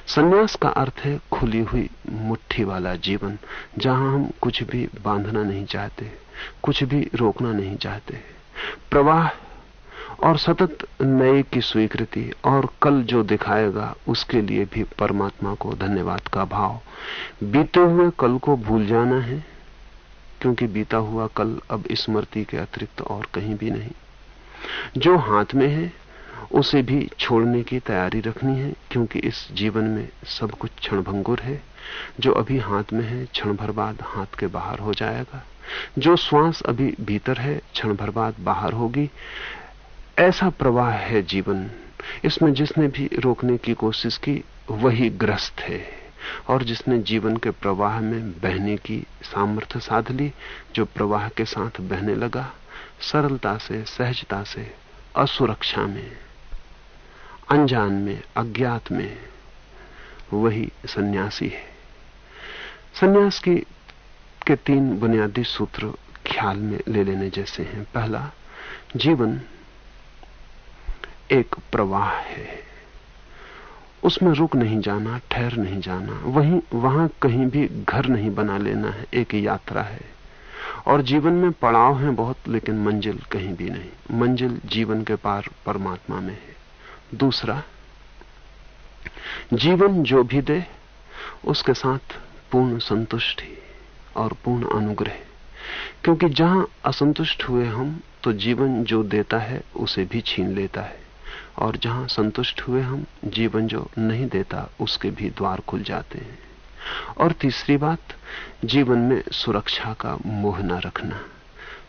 संन्यास का अर्थ है खुली हुई मुट्ठी वाला जीवन, जहाँ हम कुछ भी बांधना नहीं चाहते, कुछ भी रोकना नहीं चाहते। प्रवाह और सतत नए की स्वीकृति और कल जो दिखाएगा, उसके लिए भी परमात्मा को धन्यवाद का भाव। बीते हुए कल को भूल जाना है क्योंकि बीता हुआ कल अब स्मृति के अतिरिक्त और कहीं भी नहीं। जो हाथ में है, उसे भी छोड़ने की तैयारी रखनी है, क्योंकि इस जीवन में सब कुछ क्षणभंगुर है। जो अभी हाथ में है, क्षण भर बाद हाथ के बाहर हो जाएगा। जो श्वास अभी भीतर है, क्षण भर बाद बाहर होगी। ऐसा प्रवाह है जीवन। इसमें जिसने भी रोकने की कोशिश की, वही ग्रस्त है। और जिसने जीवन के प्रवाह में बहने की सामर्थ्य साध ली, जो प्रवाह के साथ बहने लगा, सरलता से, सहजता से, असुरक्षा में, अनजान में, अज्ञात में, वही सन्यासी है। सन्यास की, के तीन बुनियादी सूत्र ख्याल में ले लेने जैसे हैं। पहला, जीवन एक प्रवाह है। उसमें रुक नहीं जाना, ठहर नहीं जाना, वहीं, वहाँ कहीं भी घर नहीं बना लेना है, एक यात्रा है। और जीवन में पड़ाव हैं बहुत, लेकिन मंजिल कहीं भी नहीं। मंजिल जीवन के पार परमात्मा में है। दूसरा, जीवन जो भी दे, उसके साथ पूर्ण संतुष्टि और पूर्ण अनुग्रह। क्योंकि जहाँ असंतुष्ट हुए हम तो जीवन जो देता है, उसे भी छीन लेता है। और जहाँ संतुष्ट हुए हम, जीवन जो नहीं देता, उसके भी द्वार खुल जाते हैं। और तीसरी बात, जीवन में सुरक्षा का मोह न रखना।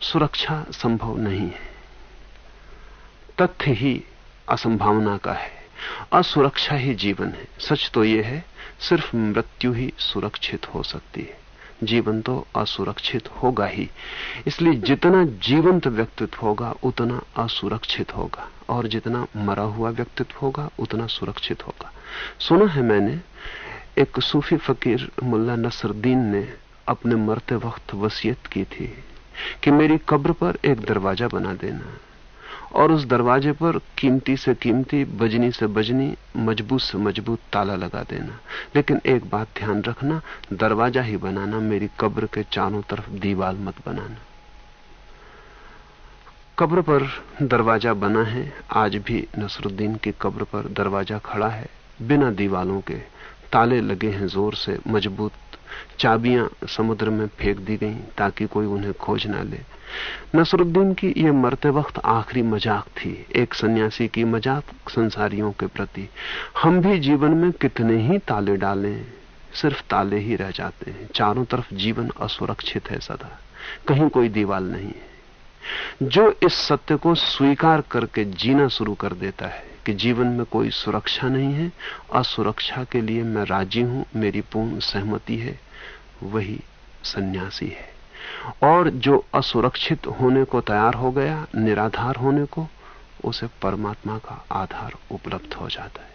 सुरक्षा संभव नहीं है। तथ्य ही असंभावना का है। असुरक्षा ही जीवन है। सच तो यह है, सिर्फ़ मृत्यु ही सुरक्षित हो सकती है। जीवन तो असुरक्षित होगा ही। इसलिए जितना जीवंत व्यक्तित्व होगा, उतना असुरक्षित होगा। और जितना मरा हुआ व्यक्तित्व होगा, उतना सुरक्षित होगा। सुना है मैंने, एक सूफी फकीर मुल्ला नसरुद्दीन ने अपने मरते वक्त वसीयत की थी कि मेरी कब्र पर एक दरवाज़ा बना देना। और उस दरवाजे पर कीमती से कीमती, बजनी से बजनी, मज़बूत से मज़बूत ताला लगा देना। लेकिन एक बात ध्यान रखना, दरवाज़ा ही बनाना, मेरी कब्र के चारों तरफ़ दीवाल मत बनाना। कब्र पर दरवाज़ा बना है, आज भी नसरुद्दीन की कब्र पर दरवाज़ा खड़ा है। बिना दीवालों के ताले लगे हैं ज़ोर से, मज़बूत। चाबियाँ समुद्र में फेंक दी गई ताकि कोई उन्हें खोज ना ले। नसरुद्दीन की यह मरते वक्त आखिरी मज़ाक थी, एक सन्यासी की मज़ाक संसारियों के प्रति। हम भी जीवन में कितने ही ताले डालें, सिर्फ़ ताले ही रह जाते हैं। चारों तरफ़ जीवन असुरक्षित है सदा, कहीं कोई दीवाल नहीं है। जो इस सत्य को स्वीकार करके जीना शुरू कर देता है कि जीवन में कोई सुरक्षा नहीं है, असुरक्षा के लिए मैं राज़ी हूँ, मेरी पूर्ण सहमति है, वही सन्यासी है। और जो असुरक्षित होने को तैयार हो गया, निराधार होने को, उसे परमात्मा का आधार उपलब्ध हो जाता है।